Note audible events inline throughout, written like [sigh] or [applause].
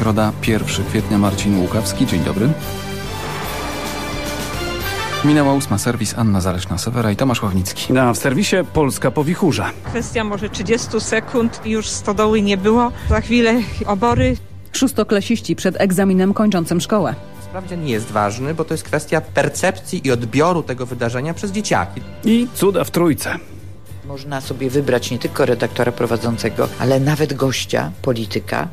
Środa, 1 kwietnia, Marcin Łukawski. Dzień dobry. Minęła ósma serwis, Anna Zaleszna-Sewera i Tomasz Ławnicki. Na w serwisie Polska po wichurze. Kwestia może 30 sekund, już stodoły nie było. Za chwilę obory. Szóstoklasiści przed egzaminem kończącym szkołę. Sprawdzian nie jest ważny, bo to jest kwestia percepcji i odbioru tego wydarzenia przez dzieciaki. I cuda w trójce. Można sobie wybrać nie tylko redaktora prowadzącego, ale nawet gościa, polityka.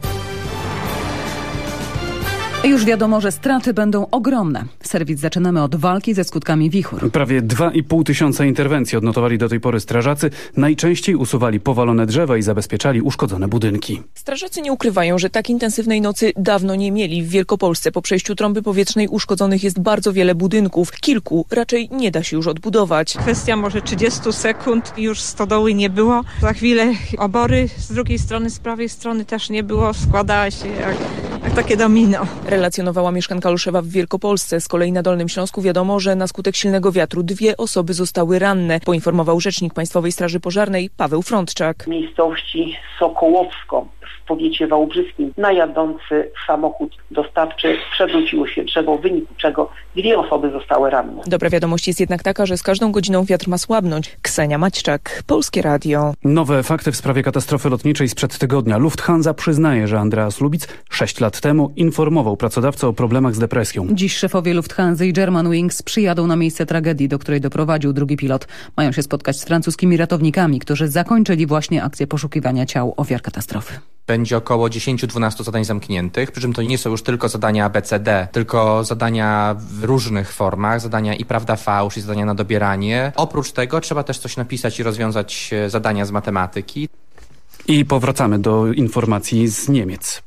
Już wiadomo, że straty będą ogromne. Serwis zaczynamy od walki ze skutkami wichur. Prawie 2,5 tysiąca interwencji odnotowali do tej pory strażacy. Najczęściej usuwali powalone drzewa i zabezpieczali uszkodzone budynki. Strażacy nie ukrywają, że tak intensywnej nocy dawno nie mieli. W Wielkopolsce po przejściu trąby powietrznej uszkodzonych jest bardzo wiele budynków. Kilku raczej nie da się już odbudować. Kwestia może 30 sekund, już stodoły nie było. Za chwilę obory, z drugiej strony, z prawej strony też nie było. Składała się jak, jak takie domino. Relacjonowała mieszkanka Olszewa w Wielkopolsce. Z kolei na Dolnym Śląsku wiadomo, że na skutek silnego wiatru dwie osoby zostały ranne, poinformował rzecznik Państwowej Straży Pożarnej Paweł Frontczak. miejscowości Sokołowsko w powiecie wałbrzyskim na jadący samochód dostawczy przewróciło się drzewo, w wyniku czego dwie osoby zostały ranne. Dobra wiadomość jest jednak taka, że z każdą godziną wiatr ma słabnąć. Ksenia Maćczak, Polskie Radio. Nowe fakty w sprawie katastrofy lotniczej sprzed tygodnia. Lufthansa przyznaje, że Andreas Lubic 6 lat temu informował pracodawcę o problemach z depresją. Dziś szefowie Lufthansa i Germanwings przyjadą na miejsce tragedii, do której doprowadził drugi pilot. Mają się spotkać z francuskimi ratownikami, którzy zakończyli właśnie akcję poszukiwania ciał ofiar katastrofy. Będzie około 10-12 zadań zamkniętych, przy czym to nie są już tylko zadania ABCD, tylko zadania w różnych formach, zadania i prawda fałsz, i zadania na dobieranie. Oprócz tego trzeba też coś napisać i rozwiązać e, zadania z matematyki. I powracamy do informacji z Niemiec.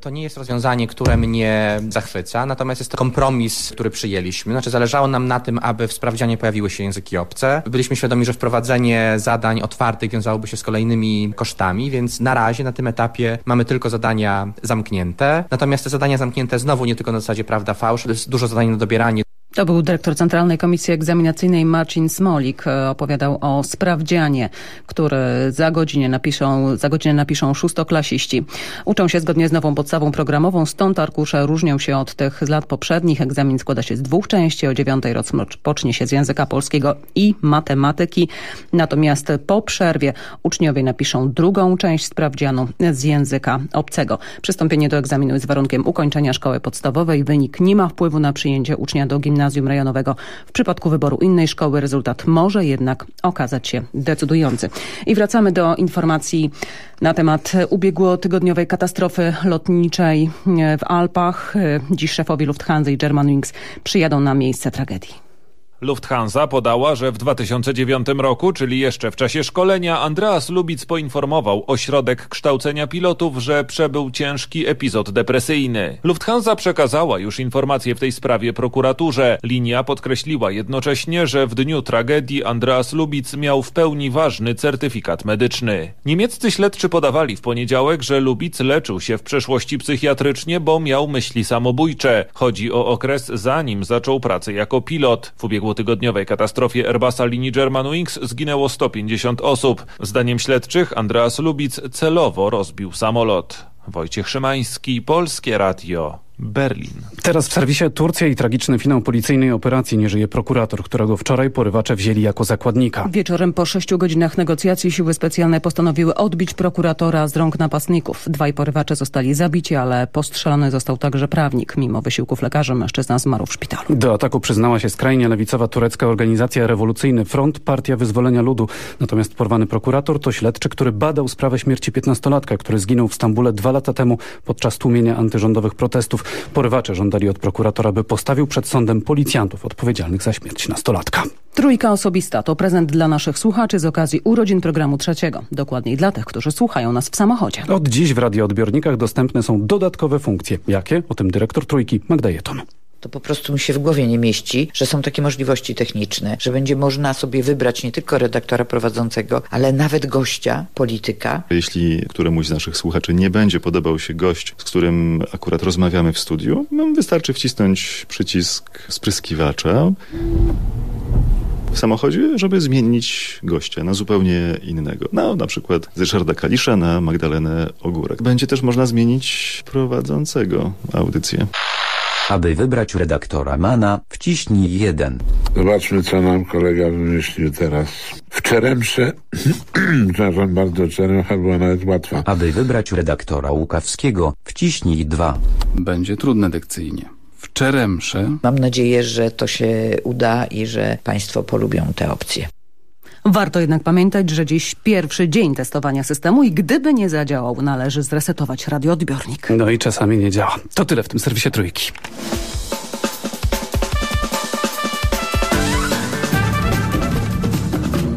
To nie jest rozwiązanie, które mnie zachwyca, natomiast jest to kompromis, który przyjęliśmy. Znaczy zależało nam na tym, aby w sprawdzianie pojawiły się języki obce. Byliśmy świadomi, że wprowadzenie zadań otwartych wiązałoby się z kolejnymi kosztami, więc na razie na tym etapie mamy tylko zadania zamknięte. Natomiast te zadania zamknięte znowu nie tylko na zasadzie prawda fałsz, to jest dużo zadań na dobieranie. To był dyrektor Centralnej Komisji Egzaminacyjnej Marcin Smolik. E, Opowiadał o sprawdzianie, który za godzinę napiszą, za godzinę napiszą szóstoklasiści. Uczą się zgodnie z nową podstawą programową, stąd arkusze różnią się od tych z lat poprzednich. Egzamin składa się z dwóch części. O dziewiątej rozpocznie się z języka polskiego i matematyki. Natomiast po przerwie uczniowie napiszą drugą część sprawdzianu z języka obcego. Przystąpienie do egzaminu jest warunkiem ukończenia szkoły podstawowej. Wynik nie ma wpływu na przyjęcie ucznia do gimnazjum rejonowego. W przypadku wyboru innej szkoły rezultat może jednak okazać się decydujący. I wracamy do informacji na temat ubiegłotygodniowej katastrofy lotniczej w Alpach. Dziś szefowie Lufthansa i Germanwings przyjadą na miejsce tragedii. Lufthansa podała, że w 2009 roku, czyli jeszcze w czasie szkolenia, Andreas Lubic poinformował ośrodek kształcenia pilotów, że przebył ciężki epizod depresyjny. Lufthansa przekazała już informacje w tej sprawie prokuraturze. Linia podkreśliła jednocześnie, że w dniu tragedii Andreas Lubic miał w pełni ważny certyfikat medyczny. Niemieccy śledczy podawali w poniedziałek, że Lubic leczył się w przeszłości psychiatrycznie, bo miał myśli samobójcze. Chodzi o okres zanim zaczął pracę jako pilot. W ubiegłotygodniowej katastrofie Airbusa linii Germanwings zginęło 150 osób. Zdaniem śledczych Andreas Lubic celowo rozbił samolot. Wojciech Szymański, Polskie Radio. Berlin. Teraz w serwisie Turcja i tragiczny finał policyjnej operacji nie żyje prokurator, którego wczoraj porywacze wzięli jako zakładnika. Wieczorem po sześciu godzinach negocjacji siły specjalne postanowiły odbić prokuratora z rąk napastników. Dwaj porywacze zostali zabici, ale postrzelony został także prawnik. Mimo wysiłków lekarzy mężczyzna zmarł w szpitalu. Do ataku przyznała się skrajnie lewicowa turecka organizacja Rewolucyjny Front, Partia Wyzwolenia Ludu. Natomiast porwany prokurator to śledczy, który badał sprawę śmierci 15-latka, który zginął w Stambule dwa lata temu podczas tłumienia antyrządowych protestów. Porywacze żądali od prokuratora, by postawił przed sądem policjantów odpowiedzialnych za śmierć nastolatka. Trójka osobista to prezent dla naszych słuchaczy z okazji urodzin programu trzeciego. Dokładniej dla tych, którzy słuchają nas w samochodzie. Od dziś w radioodbiornikach dostępne są dodatkowe funkcje. Jakie? O tym dyrektor Trójki Magda Jeton. To po prostu mi się w głowie nie mieści, że są takie możliwości techniczne, że będzie można sobie wybrać nie tylko redaktora prowadzącego, ale nawet gościa, polityka. Jeśli któremuś z naszych słuchaczy nie będzie podobał się gość, z którym akurat rozmawiamy w studiu, nam wystarczy wcisnąć przycisk spryskiwacza w samochodzie, żeby zmienić gościa na zupełnie innego. No, na przykład z Ryszarda Kalisza na Magdalenę Ogórek. Będzie też można zmienić prowadzącego audycję. Aby wybrać redaktora Mana, wciśnij 1. Zobaczmy, co nam kolega wymyślił teraz. W Czeremsze, [clears throat] przepraszam bardzo, Czeremcha była nawet łatwa. Aby wybrać redaktora Łukawskiego, wciśnij 2. Będzie trudne dykcyjnie. W Czeremsze Mam nadzieję, że to się uda i że Państwo polubią te opcje. Warto jednak pamiętać, że dziś pierwszy dzień testowania systemu i gdyby nie zadziałał, należy zresetować radioodbiornik. No i czasami nie działa. To tyle w tym serwisie Trójki.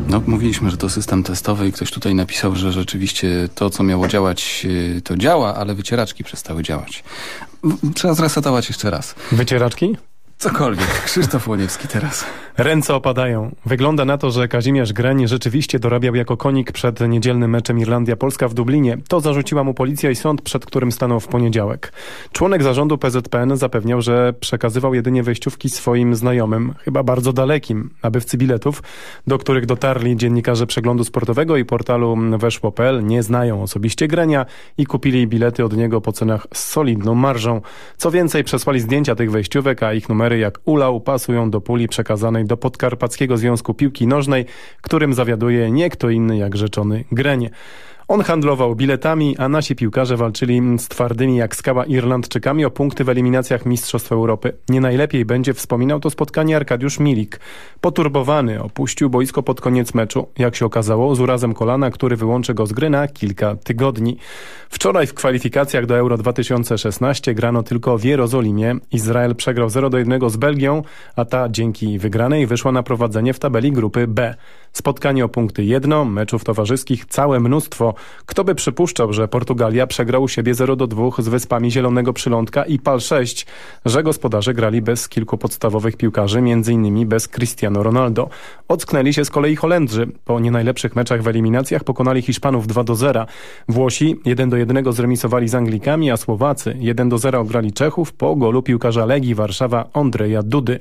No, mówiliśmy, że to system testowy i ktoś tutaj napisał, że rzeczywiście to, co miało działać, yy, to działa, ale wycieraczki przestały działać. Trzeba zresetować jeszcze raz. Wycieraczki? Cokolwiek. Krzysztof Łoniewski teraz. Ręce opadają. Wygląda na to, że Kazimierz Greń rzeczywiście dorabiał jako konik przed niedzielnym meczem Irlandia-Polska w Dublinie. To zarzuciła mu policja i sąd, przed którym stanął w poniedziałek. Członek zarządu PZPN zapewniał, że przekazywał jedynie wejściówki swoim znajomym, chyba bardzo dalekim, nabywcy biletów, do których dotarli dziennikarze przeglądu sportowego i portalu weszło.pl, nie znają osobiście Grenia i kupili bilety od niego po cenach z solidną marżą. Co więcej, przesłali zdjęcia tych wejściówek, a ich numery jak ulał pasują do puli przekazanej do Podkarpackiego Związku Piłki Nożnej, którym zawiaduje nie kto inny jak rzeczony Grenie. On handlował biletami, a nasi piłkarze walczyli z twardymi jak skała Irlandczykami o punkty w eliminacjach Mistrzostw Europy. Nie najlepiej będzie wspominał to spotkanie Arkadiusz Milik. Poturbowany opuścił boisko pod koniec meczu. Jak się okazało, z urazem kolana, który wyłączy go z gry na kilka tygodni. Wczoraj w kwalifikacjach do Euro 2016 grano tylko w Jerozolimie. Izrael przegrał 0 do 1 z Belgią, a ta dzięki wygranej wyszła na prowadzenie w tabeli grupy B. Spotkanie o punkty jedno, meczów towarzyskich całe mnóstwo. Kto by przypuszczał, że Portugalia przegra u siebie 0 do 2 z Wyspami Zielonego Przylądka i PAL 6, że gospodarze grali bez kilku podstawowych piłkarzy, m.in. bez Cristiano Ronaldo. Ocknęli się z kolei Holendrzy. Po nie najlepszych meczach w eliminacjach pokonali Hiszpanów 2 do 0. Włosi 1 do 1 zremisowali z Anglikami, a Słowacy 1 do 0 ograli Czechów po golu piłkarza Legii Warszawa Andrzeja Dudy.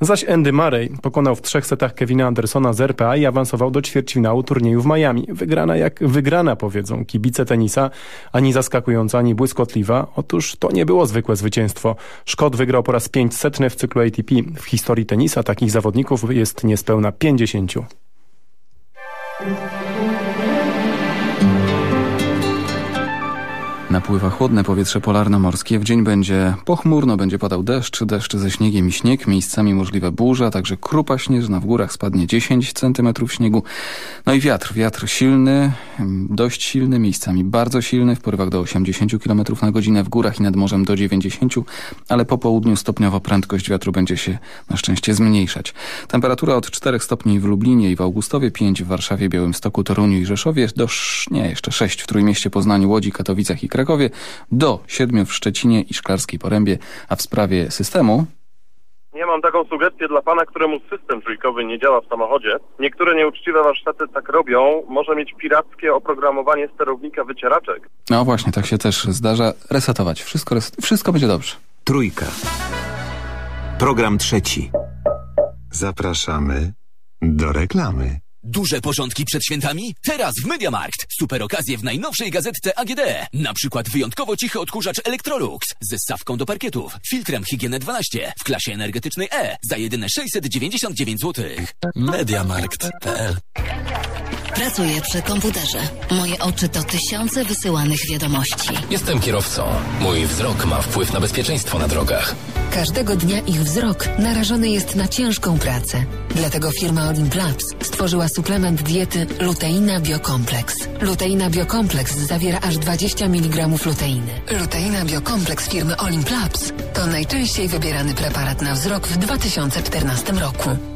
Zaś Andy Murray pokonał w trzech setach Kevina Andersona z RPA i awansował do ćwierćfinału turnieju w Miami. Wygrana jak wygrana, powiedzą kibice tenisa, ani zaskakująca, ani błyskotliwa. Otóż to nie było zwykłe zwycięstwo. Szkot wygrał po raz 500 w cyklu ATP. W historii tenisa takich zawodników jest niespełna 50. Napływa chłodne powietrze polarno-morskie. W dzień będzie pochmurno, będzie padał deszcz, deszcz ze śniegiem i śnieg, miejscami możliwe burza, także krupa śnieżna. W górach spadnie 10 cm śniegu. No i wiatr, wiatr silny, dość silny, miejscami bardzo silny, w porywach do 80 km na godzinę, w górach i nad morzem do 90, ale po południu stopniowo prędkość wiatru będzie się na szczęście zmniejszać. Temperatura od 4 stopni w Lublinie i w Augustowie, 5 w Warszawie, Białymstoku, Toruniu i Rzeszowie, do, nie, jeszcze 6 w Trójmieście, Poznaniu, Łodzi, Katowicach i Krakowie, do 7 w Szczecinie i Szklarskiej Porębie, a w sprawie systemu Ja mam taką sugestię dla pana, któremu system trójkowy nie działa w samochodzie. Niektóre nieuczciwe warsztaty tak robią. Może mieć pirackie oprogramowanie sterownika wycieraczek. No właśnie, tak się też zdarza. Resetować. Wszystko, res... Wszystko będzie dobrze. Trójka. Program trzeci. Zapraszamy do reklamy. Duże porządki przed świętami? Teraz w Mediamarkt. Super okazje w najnowszej gazetce AGD. Na przykład wyjątkowo cichy odkurzacz Electrolux ze stawką do parkietów, filtrem Higienę 12 w klasie energetycznej E za jedyne 699 zł. Mediamarkt.pl Pracuję przy komputerze. Moje oczy to tysiące wysyłanych wiadomości. Jestem kierowcą. Mój wzrok ma wpływ na bezpieczeństwo na drogach. Każdego dnia ich wzrok narażony jest na ciężką pracę. Dlatego firma Olimplabs stworzyła suplement diety Luteina Biokompleks. Luteina Biokompleks zawiera aż 20 mg luteiny. Luteina Biokompleks firmy Olimplabs to najczęściej wybierany preparat na wzrok w 2014 roku.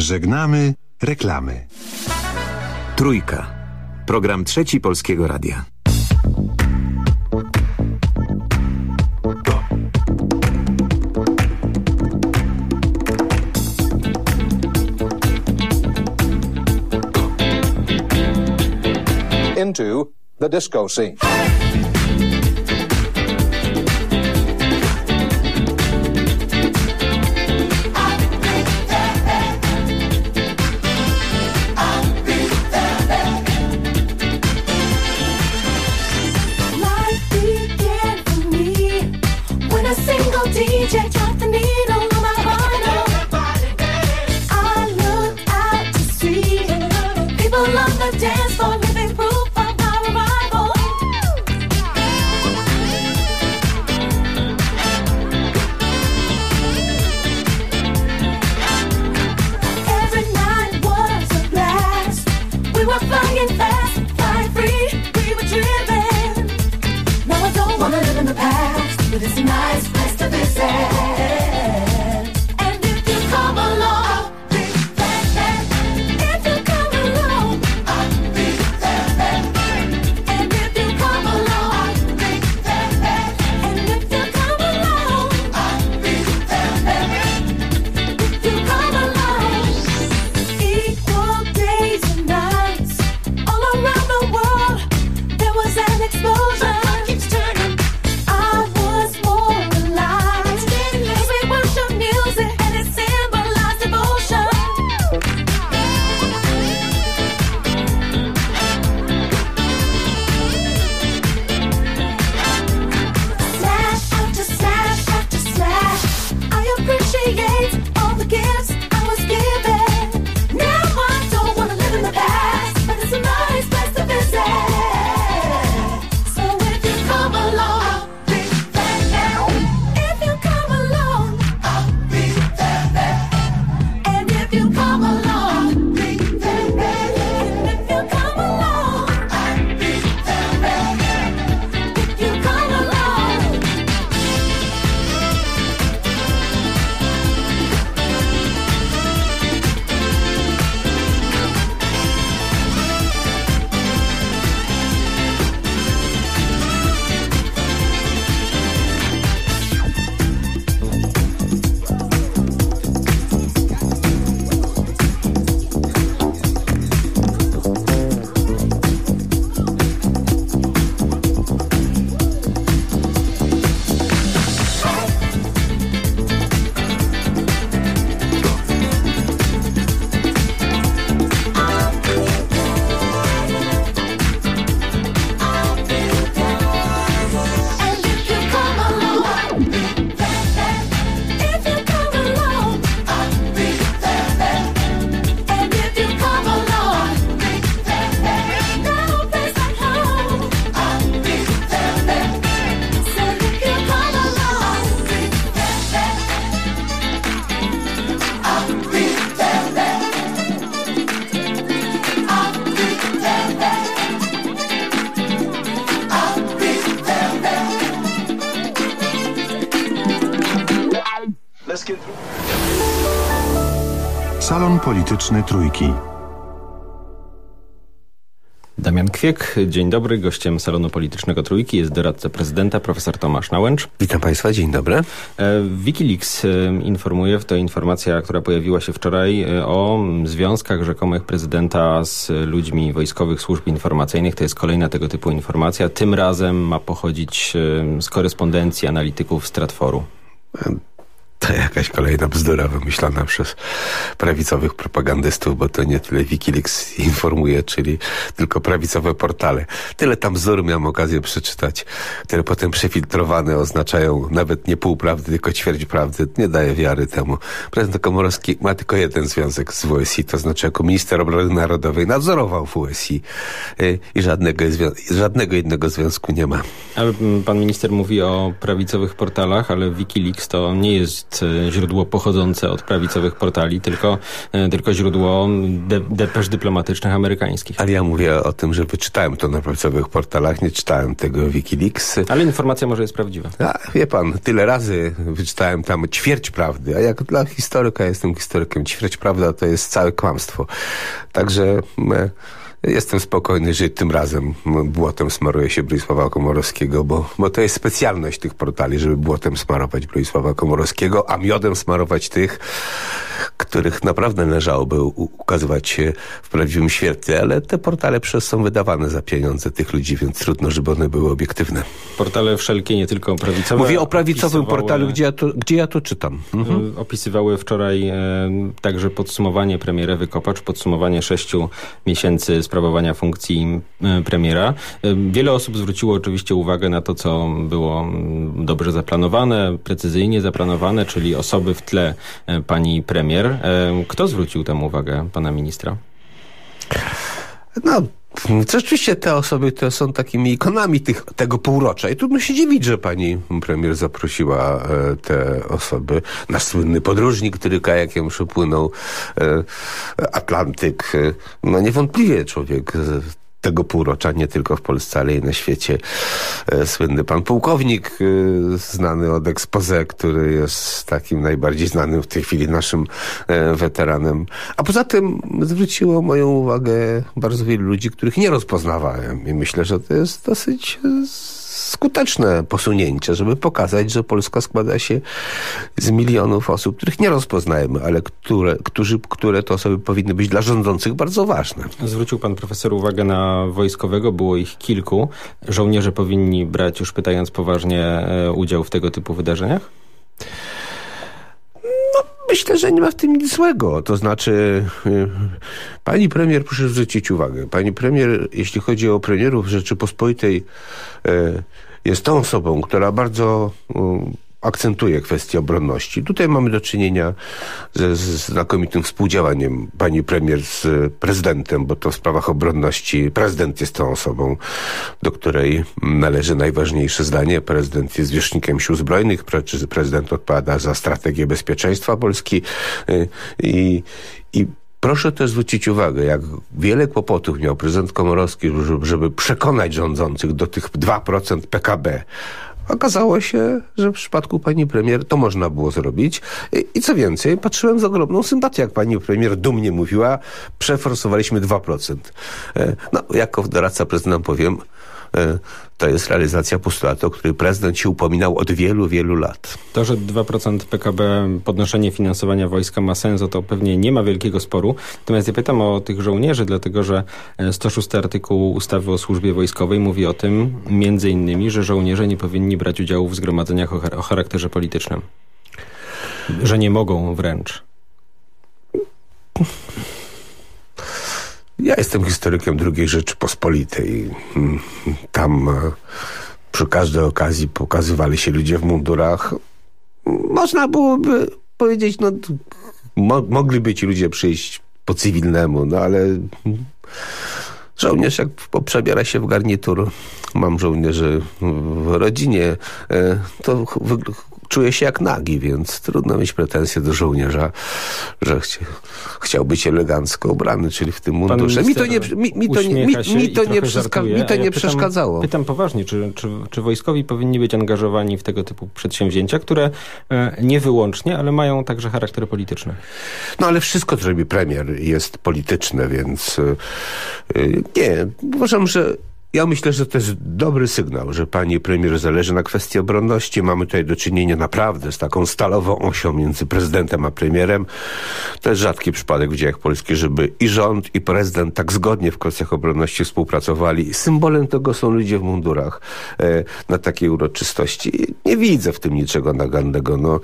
Żegnamy reklamy. Trójka. Program trzeci Polskiego Radia. Into the disco scene. Trójki. Damian Kwiek, dzień dobry. Gościem Salonu Politycznego Trójki jest doradca prezydenta, profesor Tomasz Nałęcz. Witam Państwa, dzień dobry. E, Wikileaks e, informuje, to informacja, która pojawiła się wczoraj, e, o związkach rzekomych prezydenta z ludźmi wojskowych służb informacyjnych. To jest kolejna tego typu informacja. Tym razem ma pochodzić z korespondencji analityków z Stratforu. To jakaś kolejna bzdura wymyślona przez prawicowych propagandystów, bo to nie tyle Wikileaks informuje, czyli tylko prawicowe portale. Tyle tam bzdur miałem okazję przeczytać, które potem przefiltrowane oznaczają nawet nie pół prawdy, tylko ćwierć prawdy. Nie daje wiary temu. Prezydent Komorowski ma tylko jeden związek z WSI, to znaczy jako minister obrony narodowej nadzorował WSI y, i żadnego, żadnego innego związku nie ma. Ale pan minister mówi o prawicowych portalach, ale Wikileaks to nie jest e, źródło pochodzące od prawicowych portali, tylko, e, tylko źródło de depesz dyplomatycznych amerykańskich. Ale ja mówię o tym, że wyczytałem to na prawicowych portalach, nie czytałem tego Wikileaks. Ale informacja może jest prawdziwa. A, wie pan, tyle razy wyczytałem tam ćwierć prawdy, a jak dla historyka jestem historykiem, ćwierć prawda to jest całe kłamstwo. Także e, jestem spokojny, że tym razem błotem smaruje się Bronisława Komorowskiego, bo, bo to jest specjalność tych portali, żeby błotem smarować Bronisława Komorowskiego, a miodem smarować tych, których naprawdę należałoby ukazywać się w prawdziwym świetle, ale te portale przecież są wydawane za pieniądze tych ludzi, więc trudno, żeby one były obiektywne. Portale wszelkie, nie tylko prawicowe. Mówię o prawicowym opisywały- portalu, gdzie ja to, gdzie ja to czytam. Mhm. Y, Opisywały wczoraj e, także podsumowanie premiera Wykopacz, podsumowanie sześciu miesięcy sprawowania funkcji e, premiera. E, wiele osób zwróciło oczywiście uwagę na to, co było mm, dobrze zaplanowane, precyzyjnie zaplanowane, czyli osoby w tle e, pani premier. E, kto zwrócił tę uwagę pana ministra? No, rzeczywiście te osoby to są takimi ikonami tych, tego półrocza i trudno się dziwić, że pani premier zaprosiła e, te osoby. Nasz słynny podróżnik, który kajakiem przepłynął e, Atlantyk. E, no niewątpliwie człowiek tego półrocza, nie tylko w Polsce, ale i na świecie. E, słynny pan pułkownik, e, znany od expose, który jest takim najbardziej znanym w tej chwili naszym e, weteranem. A poza tym zwróciło moją uwagę bardzo wielu ludzi, których nie rozpoznawałem i myślę, że to jest dosyć skuteczne posunięcie, żeby pokazać, że Polska składa się z milionów osób, których nie rozpoznajemy, ale które, którzy, które to osoby powinny być dla rządzących bardzo ważne. Zwrócił pan profesor uwagę na wojskowego, było ich kilku. Żołnierze powinni brać, już pytając poważnie, e, udział w tego typu wydarzeniach? Myślę, że nie ma w tym nic złego. To znaczy, y, pani premier, proszę zwrócić uwagę, pani premier, jeśli chodzi o premierów Rzeczypospolitej, y, jest tą osobą, która bardzo y, akcentuje kwestię obronności. Tutaj mamy do czynienia ze znakomitym współdziałaniem pani premier z prezydentem, bo to w sprawach obronności prezydent jest tą osobą, do której należy najważniejsze zdanie. Prezydent jest zwierzchnikiem sił zbrojnych, pre- prezydent odpowiada za strategię bezpieczeństwa Polski y, i, i Proszę też zwrócić uwagę, jak wiele kłopotów miał prezydent Komorowski, żeby przekonać rządzących do tych 2% PKB. Okazało się, że w przypadku pani premier to można było zrobić. I, co więcej, patrzyłem z ogromną sympatią, jak pani premier dumnie mówiła, przeforsowaliśmy 2%. E, No, jako doradca prezydenta powiem, to jest realizacja postulatu, o który prezydent się upominał od wielu, wielu lat. To, że 2% PKB podnoszenie finansowania wojska ma sens, to pewnie nie ma wielkiego sporu. Natomiast ja pytam o tych żołnierzy, dlatego że e, 106 artykuł ustawy o służbie wojskowej mówi o tym, między innymi, że żołnierze nie powinni brać udziału w zgromadzeniach o charakterze politycznym. Że nie mogą wręcz. Ja jestem historykiem II Rzeczypospolitej. Mm, Tam e, przy każdej okazji pokazywali się ludzie w mundurach. Można byłoby powiedzieć, no mo mogliby ci ludzie przyjść po cywilnemu, no ale żołnierz jak przebiera się w garnitur, mam żołnierzy w rodzinie, e, to czuje się jak nagi, więc trudno mieć pretensje do żołnierza, że chci chciał być elegancko ubrany, czyli w tym mundurze. Mi to nie, mi, mi to nie, mi, mi to nie, przeszka mi to ja nie pytam- przeszkadzało. Pytam poważnie, czy, czy, czy wojskowi powinni być angażowani w tego typu przedsięwzięcia, które e, nie wyłącznie, ale mają także charakter polityczny. No ale wszystko, co robi premier jest polityczne, więc y, y, nie, uważam, że ja myślę, że to jest dobry sygnał, że pani premier zależy na kwestii obronności. Mamy tutaj do czynienia naprawdę z taką stalową osią między prezydentem a premierem. To jest rzadki przypadek w dziejach polskich, żeby i rząd, i prezydent tak zgodnie w kwestiach obronności współpracowali. Symbolem tego są ludzie w mundurach e, na takiej uroczystości. Nie widzę w tym niczego nagannego. No,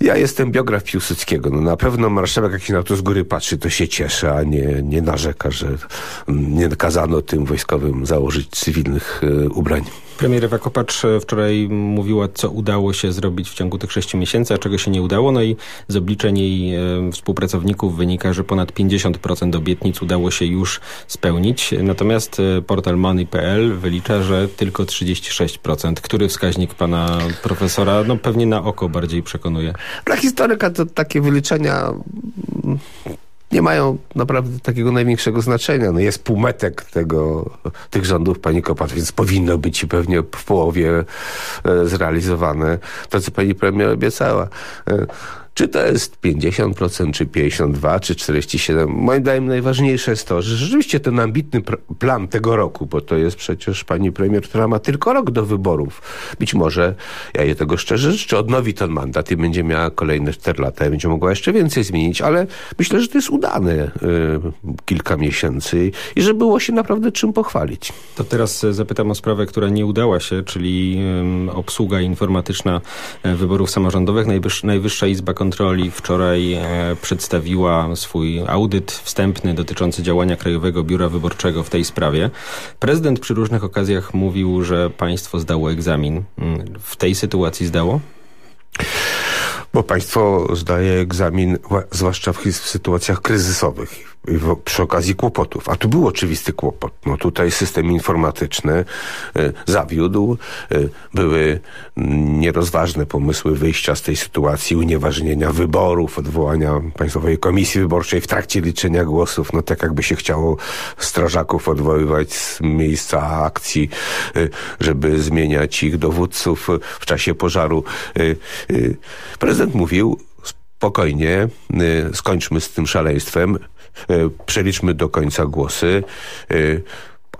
Ja jestem biograf Piłsudskiego. No na pewno marszałek, jak się na to z góry patrzy, to się cieszy, a nie, nie narzeka, że mm, nie kazano tym wojskowym założyć cywilnych e, ubrań. Premier Ewa Kopacz e, wczoraj mówiła, co udało się zrobić w ciągu tych sześciu miesięcy, a czego się nie udało. No i z obliczeń jej e, współpracowników wynika, że ponad 50% obietnic udało się już spełnić. Natomiast e, portal money.pl wylicza, że tylko 36%. Który wskaźnik pana profesora, no pewnie na oko bardziej przekonuje? Dla historyka to takie wyliczenia nie mają naprawdę takiego największego znaczenia. No jest półmetek tego, tych rządów pani Kopacz, więc powinno być i pewnie w połowie e, zrealizowane to, co pani premier obiecała. Czy to jest 50%, czy 52%, czy 47%? Moim zdaniem najważniejsze jest to, że rzeczywiście ten ambitny plan tego roku, bo to jest przecież pani premier, która ma tylko rok do wyborów. Być może, ja jej tego szczerze życzę, odnowi ten mandat i będzie miała kolejne 4 lata i będzie mogła jeszcze więcej zmienić, ale myślę, że to jest udane y, kilka miesięcy i że było się naprawdę czym pochwalić. To teraz e, zapytam o sprawę, która nie udała się, czyli um, obsługa informatyczna e, wyborów samorządowych. Najwyższa, Najwyższa Izba Kontroli wczoraj e, przedstawiła swój audyt wstępny dotyczący działania Krajowego Biura Wyborczego w tej sprawie. Prezydent przy różnych okazjach mówił, że państwo zdało egzamin. Mm, W tej sytuacji zdało? Bo państwo zdaje egzamin, zwłaszcza w, w sytuacjach kryzysowych przy okazji kłopotów. A tu był oczywisty kłopot. No tutaj system informatyczny y, zawiódł. Y, były mm, nierozważne pomysły wyjścia z tej sytuacji, unieważnienia wyborów, odwołania Państwowej Komisji Wyborczej w trakcie liczenia głosów. No tak jakby się chciało strażaków odwoływać z miejsca akcji, y, żeby zmieniać ich dowódców w czasie pożaru. Prezydent mówił spokojnie, skończmy z tym szaleństwem, przeliczmy do końca głosy, y,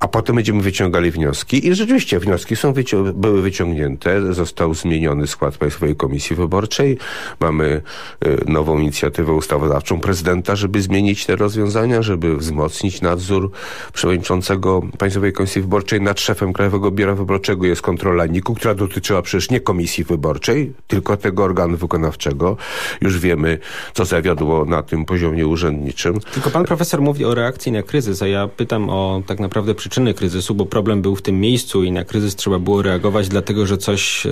a potem będziemy wyciągali wnioski. I rzeczywiście wnioski są były wyciągnięte. Został zmieniony skład Państwowej Komisji Wyborczej. Mamy y, nową inicjatywę ustawodawczą prezydenta, żeby zmienić te rozwiązania, żeby wzmocnić nadzór przewodniczącego Państwowej Komisji Wyborczej nad szefem Krajowego Biura Wyborczego. Jest kontrola NIK-u, która dotyczyła przecież nie Komisji Wyborczej, tylko tego organu wykonawczego. Już wiemy, co zawiodło na tym poziomie urzędniczym. Tylko pan profesor mówi o reakcji na kryzys, a ja pytam o tak naprawdę przyczyny kryzysu, bo problem był w tym miejscu i na kryzys trzeba było reagować, dlatego że coś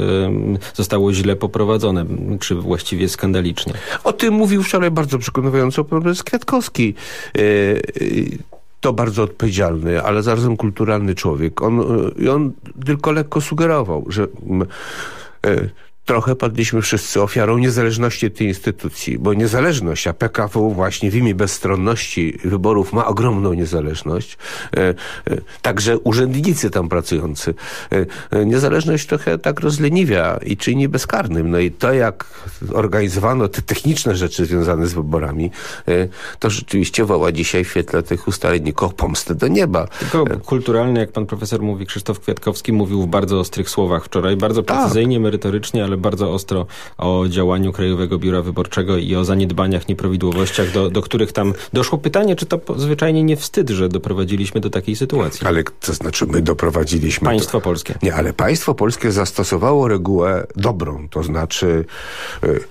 zostało źle poprowadzone, czy właściwie skandalicznie. O tym mówił wczoraj bardzo przekonująco prezes Kwiatkowski. E, e, to bardzo odpowiedzialny, ale zarazem kulturalny człowiek. On, e, on tylko lekko sugerował, że trochę padliśmy wszyscy ofiarą niezależności tej instytucji, bo niezależność, a PKW właśnie w imię bezstronności wyborów ma ogromną niezależność. E, e, także urzędnicy tam pracujący. E, niezależność trochę tak rozleniwia i czyni bezkarnym. No i to, jak organizowano te techniczne rzeczy związane z wyborami, to rzeczywiście woła dzisiaj w świetle tych ustaleń o pomstę do nieba. Tylko kulturalny, jak pan profesor mówi, Krzysztof Kwiatkowski mówił w bardzo ostrych słowach wczoraj, bardzo precyzyjnie, merytorycznie, ale bardzo ostro o działaniu Krajowego Biura Wyborczego i o zaniedbaniach, nieprawidłowościach, do, do których tam doszło. Pytanie, czy to zwyczajnie nie wstyd, że doprowadziliśmy do takiej sytuacji? Ale to znaczy my doprowadziliśmy... Państwo polskie. Nie, ale państwo polskie zastosowało regułę dobrą, to znaczy y, y, s-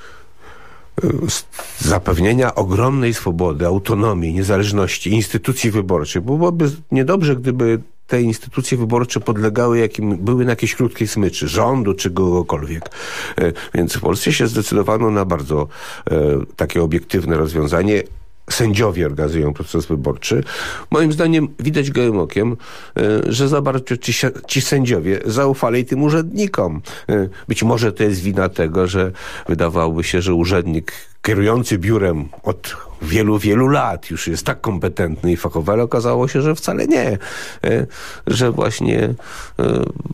zapewnienia ogromnej swobody, autonomii, niezależności instytucji wyborczej. Byłoby niedobrze, gdyby te instytucje wyborcze podlegały jakim, były na jakiejś krótkiej smyczy, rządu czy kogokolwiek. E, Więc w Polsce się zdecydowano na bardzo e, takie obiektywne rozwiązanie. Sędziowie organizują proces wyborczy. Moim zdaniem widać gołym okiem, e, że za bardzo ci, ci sędziowie zaufali tym urzędnikom. E, Być może to jest wina tego, że wydawałoby się, że urzędnik kierujący biurem od wielu, wielu lat już jest tak kompetentny i fachowy, ale okazało się, że wcale nie. E, Że właśnie e,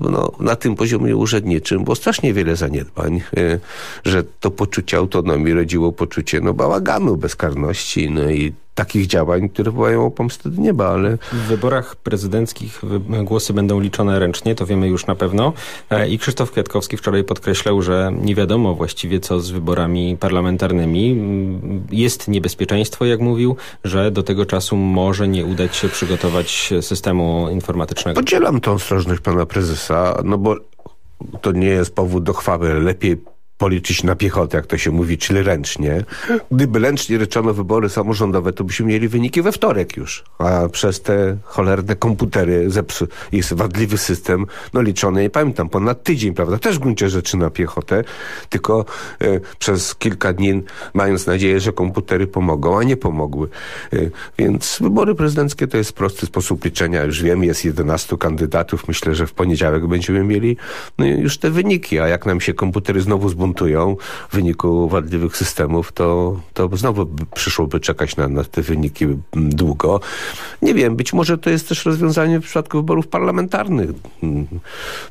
no, na tym poziomie urzędniczym było strasznie wiele zaniedbań, e, że to poczucie autonomii rodziło poczucie no, bałaganu, bezkarności no i takich działań, które wołają o pomstę do nieba, ale W wyborach prezydenckich głosy będą liczone ręcznie, to wiemy już na pewno. E, I Krzysztof Kwiatkowski wczoraj podkreślał, że nie wiadomo właściwie co z wyborami parlamentarnymi. Mm, Jest niebezpieczeństwo, jak mówił, że do tego czasu może nie udać się przygotować systemu informatycznego. Podzielam tą ostrożność pana prezesa, no bo to nie jest powód do chwały, lepiej policzyć na piechotę, jak to się mówi, czyli ręcznie. Gdyby ręcznie ryczono wybory samorządowe, to byśmy mieli wyniki we wtorek już. A przez te cholerne komputery zepsu, jest wadliwy system, no liczony, nie pamiętam, ponad tydzień, prawda? Też w gruncie rzeczy na piechotę, tylko e, przez kilka dni mając nadzieję, że komputery pomogą, a nie pomogły. E, więc wybory prezydenckie to jest prosty sposób liczenia. Już wiem, jest 11 kandydatów. Myślę, że w poniedziałek będziemy mieli no, już te wyniki, a jak nam się komputery znowu zbuntują w wyniku wadliwych systemów, to, to znowu by- przyszłoby czekać na, na te wyniki długo. Nie wiem, być może to jest też rozwiązanie w przypadku wyborów parlamentarnych. Mm,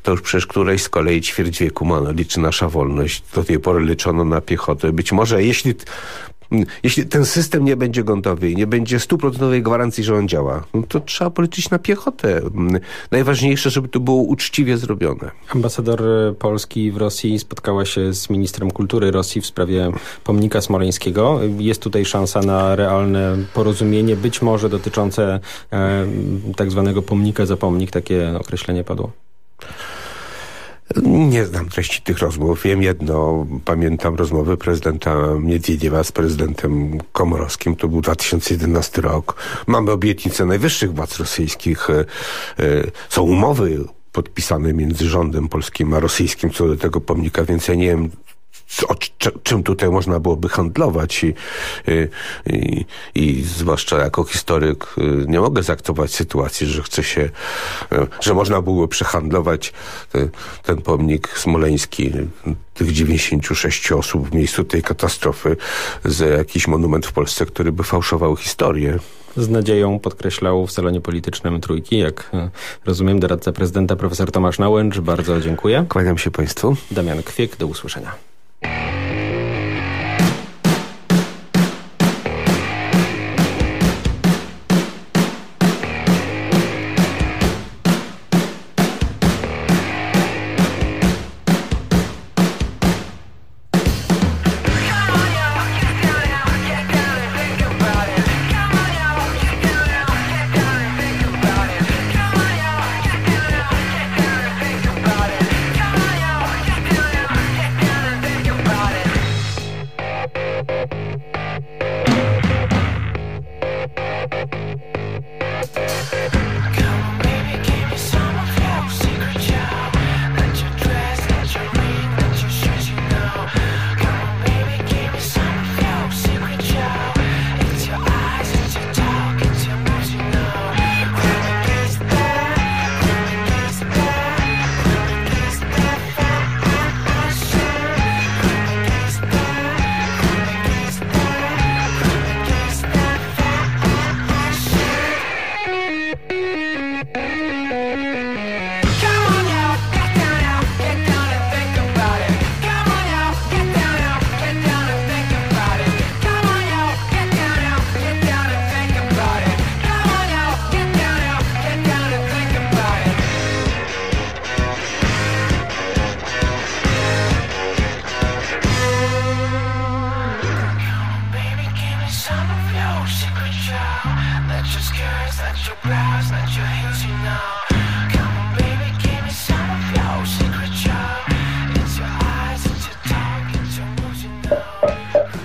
To już przecież któreś z kolei ćwierć wieku no, liczy nasza wolność. Do tej pory liczono na piechotę. Być może jeśli jeśli ten system nie będzie gotowy i nie będzie stuprocentowej gwarancji, że on działa, no to trzeba policzyć na piechotę. Najważniejsze, żeby to było uczciwie zrobione. Ambasador e, Polski w Rosji spotkała się z ministrem kultury Rosji w sprawie pomnika smoleńskiego. Jest tutaj szansa na realne porozumienie, być może dotyczące e, tak zwanego pomnika za pomnik, takie określenie padło. Nie znam treści tych rozmów. Wiem jedno, pamiętam rozmowy prezydenta Miedwiediewa z prezydentem Komorowskim. To był 2011 rok. Mamy obietnice najwyższych władz rosyjskich. E, e, Są umowy podpisane między rządem polskim a rosyjskim co do tego pomnika, więc ja nie wiem, co- czym tutaj można byłoby handlować i, i, i, i zwłaszcza jako historyk y, nie mogę zaakceptować sytuacji, że chce się, y, że można byłoby przehandlować te, ten pomnik smoleński y, tych 96 osób w miejscu tej katastrofy za jakiś monument w Polsce, który by fałszował historię. Z nadzieją podkreślał w salonie politycznym Trójki, jak rozumiem, doradca prezydenta profesor Tomasz Nałęcz. Bardzo dziękuję. Kłaniam się Państwu. Damian Kwiek, do usłyszenia. Yeah. [laughs]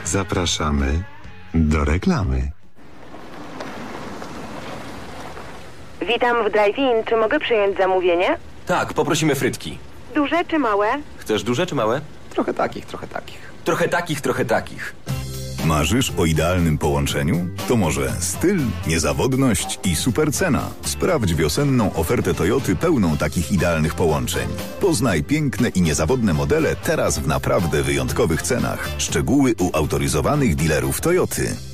Zapraszamy do reklamy. Witam w drive-in. Czy mogę przyjąć zamówienie? Tak, poprosimy frytki. Duże czy małe? Chcesz duże czy małe? Trochę takich, trochę takich. Trochę takich, trochę takich. Marzysz o idealnym połączeniu? To może styl, niezawodność i super cena. Sprawdź wiosenną ofertę Toyoty pełną takich idealnych połączeń. Poznaj piękne i niezawodne modele teraz w naprawdę wyjątkowych cenach. Szczegóły u autoryzowanych dealerów Toyoty.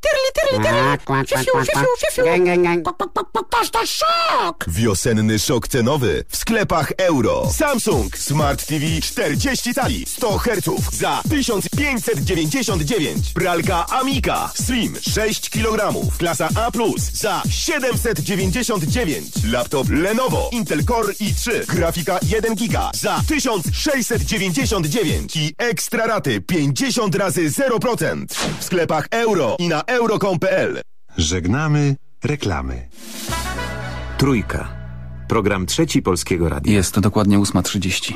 Tyrli, tyrli, tyrli. Fiu, fiu, fiu, to szok! Wiosenny szok cenowy w sklepach euro. Samsung Smart TV 40 cali 100 Hz za 1599. Pralka Amika Slim 6 kg klasa A+, za 799. Laptop Lenovo Intel Core i3 grafika 1 giga za 1699 i ekstra raty 50 razy 0% w sklepach euro i na euro.com.pl. Żegnamy reklamy. Trójka. Program trzeci Polskiego Radia. Jest dokładnie 8.30.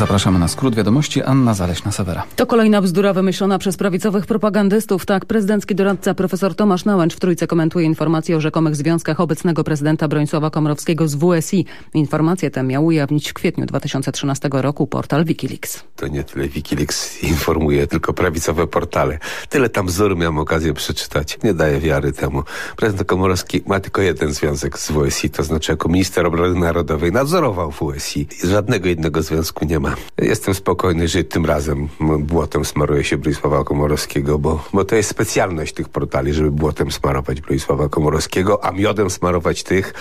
Zapraszamy na skrót wiadomości Anna Zaleśna-Sewera. To kolejna bzdura wymyślona przez prawicowych propagandystów. Tak, prezydencki doradca profesor Tomasz Nałęcz w Trójce komentuje informacje o rzekomych związkach obecnego prezydenta Bronisława Komorowskiego z WSI. Informacje te miał ujawnić w kwietniu 2013 roku portal Wikileaks. To nie tyle Wikileaks informuje, tylko prawicowe portale. Tyle tam wzoru miałem okazję przeczytać. Nie daje wiary temu. Prezydent Komorowski ma tylko jeden związek z WSI, to znaczy jako minister obrony narodowej nadzorował WSI. Żadnego innego związku nie ma. Jestem spokojny, że tym razem błotem smaruje się Bronisława Komorowskiego, bo, bo to jest specjalność tych portali, żeby błotem smarować Bronisława Komorowskiego, a miodem smarować tych,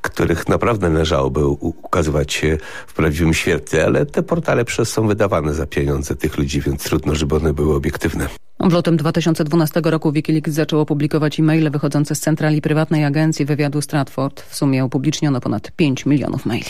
których naprawdę należałoby ukazywać się w prawdziwym świetle, ale te portale przez są wydawane za pieniądze tych ludzi, więc trudno, żeby one były obiektywne. W lutym 2012 roku Wikileaks zaczęło publikować e-maile wychodzące z centrali prywatnej agencji wywiadu Stratford. W sumie upubliczniono ponad 5 milionów maili.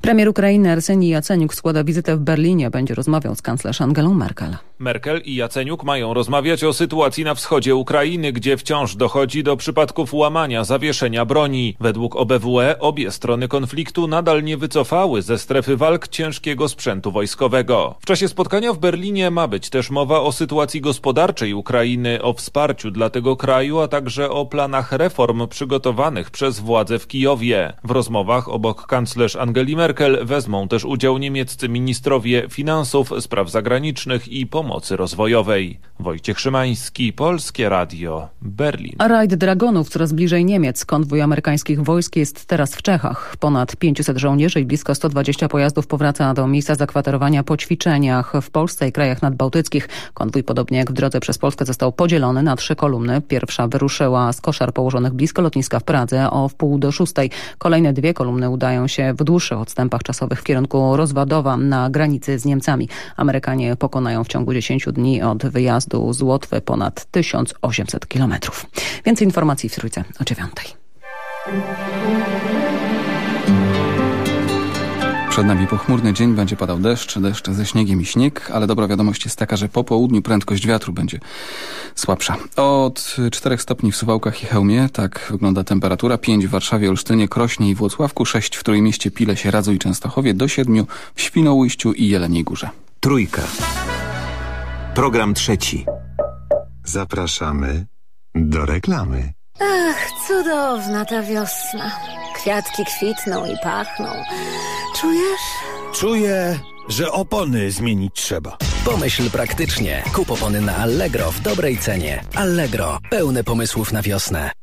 Premier Ukrainy Arsenij Jaceniuk składa wizytę w Berlinie. Będzie rozmawiał z kanclerz Angelą Merkel. Merkel i Jaceniuk mają rozmawiać o sytuacji na wschodzie Ukrainy, gdzie wciąż dochodzi do przypadków łamania zawieszenia broni. Według OBWE obie strony konfliktu nadal nie wycofały ze strefy walk ciężkiego sprzętu wojskowego. W czasie spotkania w Berlinie ma być też mowa o sytuacji gospodarczej Ukrainy, o wsparciu dla tego kraju, a także o planach reform przygotowanych przez władze w Kijowie. W rozmowach obok kanclerz Angeli Merkel wezmą też udział niemieccy ministrowie finansów, spraw zagranicznych i pomocy rozwojowej. Wojciech Szymański, Polskie Radio, Berlin. Rajd dragonów coraz bliżej Niemiec. Konwój amerykańskich wojsk jest teraz w Czechach. Ponad 500 żołnierzy i blisko 120 pojazdów powraca do miejsca zakwaterowania po ćwiczeniach w Polsce i krajach nadbałtyckich. Konwój, podobnie jak w drodze przez Polskę, został podzielony na trzy kolumny. Pierwsza wyruszyła z koszar położonych blisko lotniska w Pradze o wpół do szóstej. Kolejne dwie kolumny udają się w dłuższych odstępach czasowych w kierunku Rozwadowa na granicy z Niemcami. Amerykanie pokonają w ciągu 10 dni od wyjazdu z Łotwy ponad 1800 kilometrów. Więcej informacji w Trójce o dziewiątej. Przed nami pochmurny dzień, będzie padał deszcz, deszcz ze śniegiem i śnieg, ale dobra wiadomość jest taka, że po południu prędkość wiatru będzie słabsza. Od 4 stopni w Suwałkach i Chełmie, tak wygląda temperatura, 5 w Warszawie, Olsztynie, Krośnie i Włocławku, 6 w Trójmieście, Pilesie, Radzu i Częstochowie, do 7 w Świnoujściu i Jeleniej Górze. Trójka. Program trzeci. Zapraszamy do reklamy. Ach, cudowna ta wiosna. Kwiatki kwitną i pachną. Czujesz? Czuję, że opony zmienić trzeba. Pomyśl praktycznie. Kup opony na Allegro w dobrej cenie. Allegro. Pełne pomysłów na wiosnę.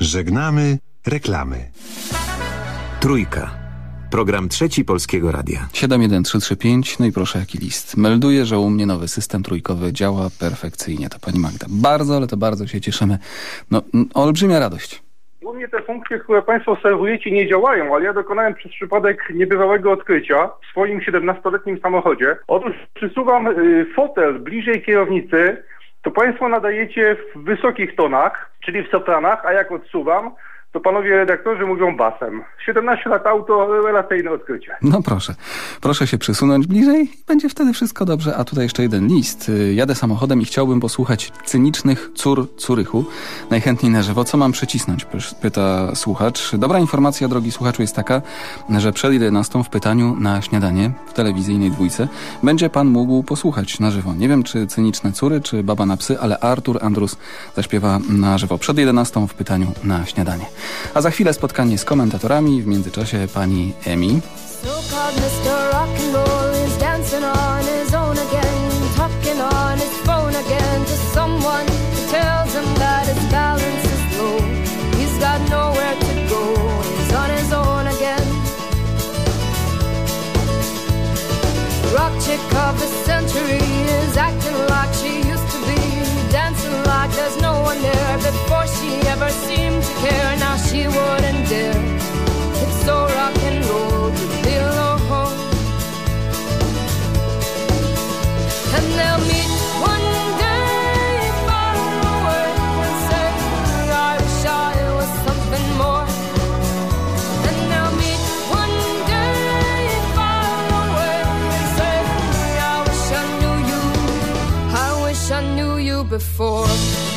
Żegnamy reklamy. Trójka. Program trzeci Polskiego Radia. 71335, no i proszę jaki list. Melduje, że u mnie nowy system trójkowy działa perfekcyjnie. To pani Magda. Bardzo, ale to bardzo się cieszymy. No, olbrzymia radość. U mnie te funkcje, które Państwo serwujecie nie działają, ale ja dokonałem przez przypadek niebywałego odkrycia w swoim 17-letnim samochodzie. Otóż przysuwam y, fotel bliżej kierownicy, to Państwo nadajecie w wysokich tonach, czyli w sopranach, a jak odsuwam, to panowie redaktorzy mówią basem. 17 lat auto, rewelacyjne odkrycie. No proszę, proszę się przysunąć bliżej i będzie wtedy wszystko dobrze. A tutaj jeszcze jeden list. Jadę samochodem i chciałbym posłuchać cynicznych cór Curychu. Najchętniej na żywo. Co mam przycisnąć? Pyta słuchacz. Dobra informacja, drogi słuchaczu, jest taka, że przed 11 w pytaniu na śniadanie w telewizyjnej dwójce będzie pan mógł posłuchać na żywo. Nie wiem, czy cyniczne córy, czy baba na psy, ale Artur Andrus zaśpiewa na żywo przed 11 w pytaniu na śniadanie. A za chwilę spotkanie z komentatorami, w międzyczasie pani Emi. Rock and Roll is seemed. Now she wouldn't dare. It's so rock and roll to be alone. And they'll meet one day far away and say, I wish I was something more. And they'll meet one day far away and say, I wish I knew you. I wish I knew you before.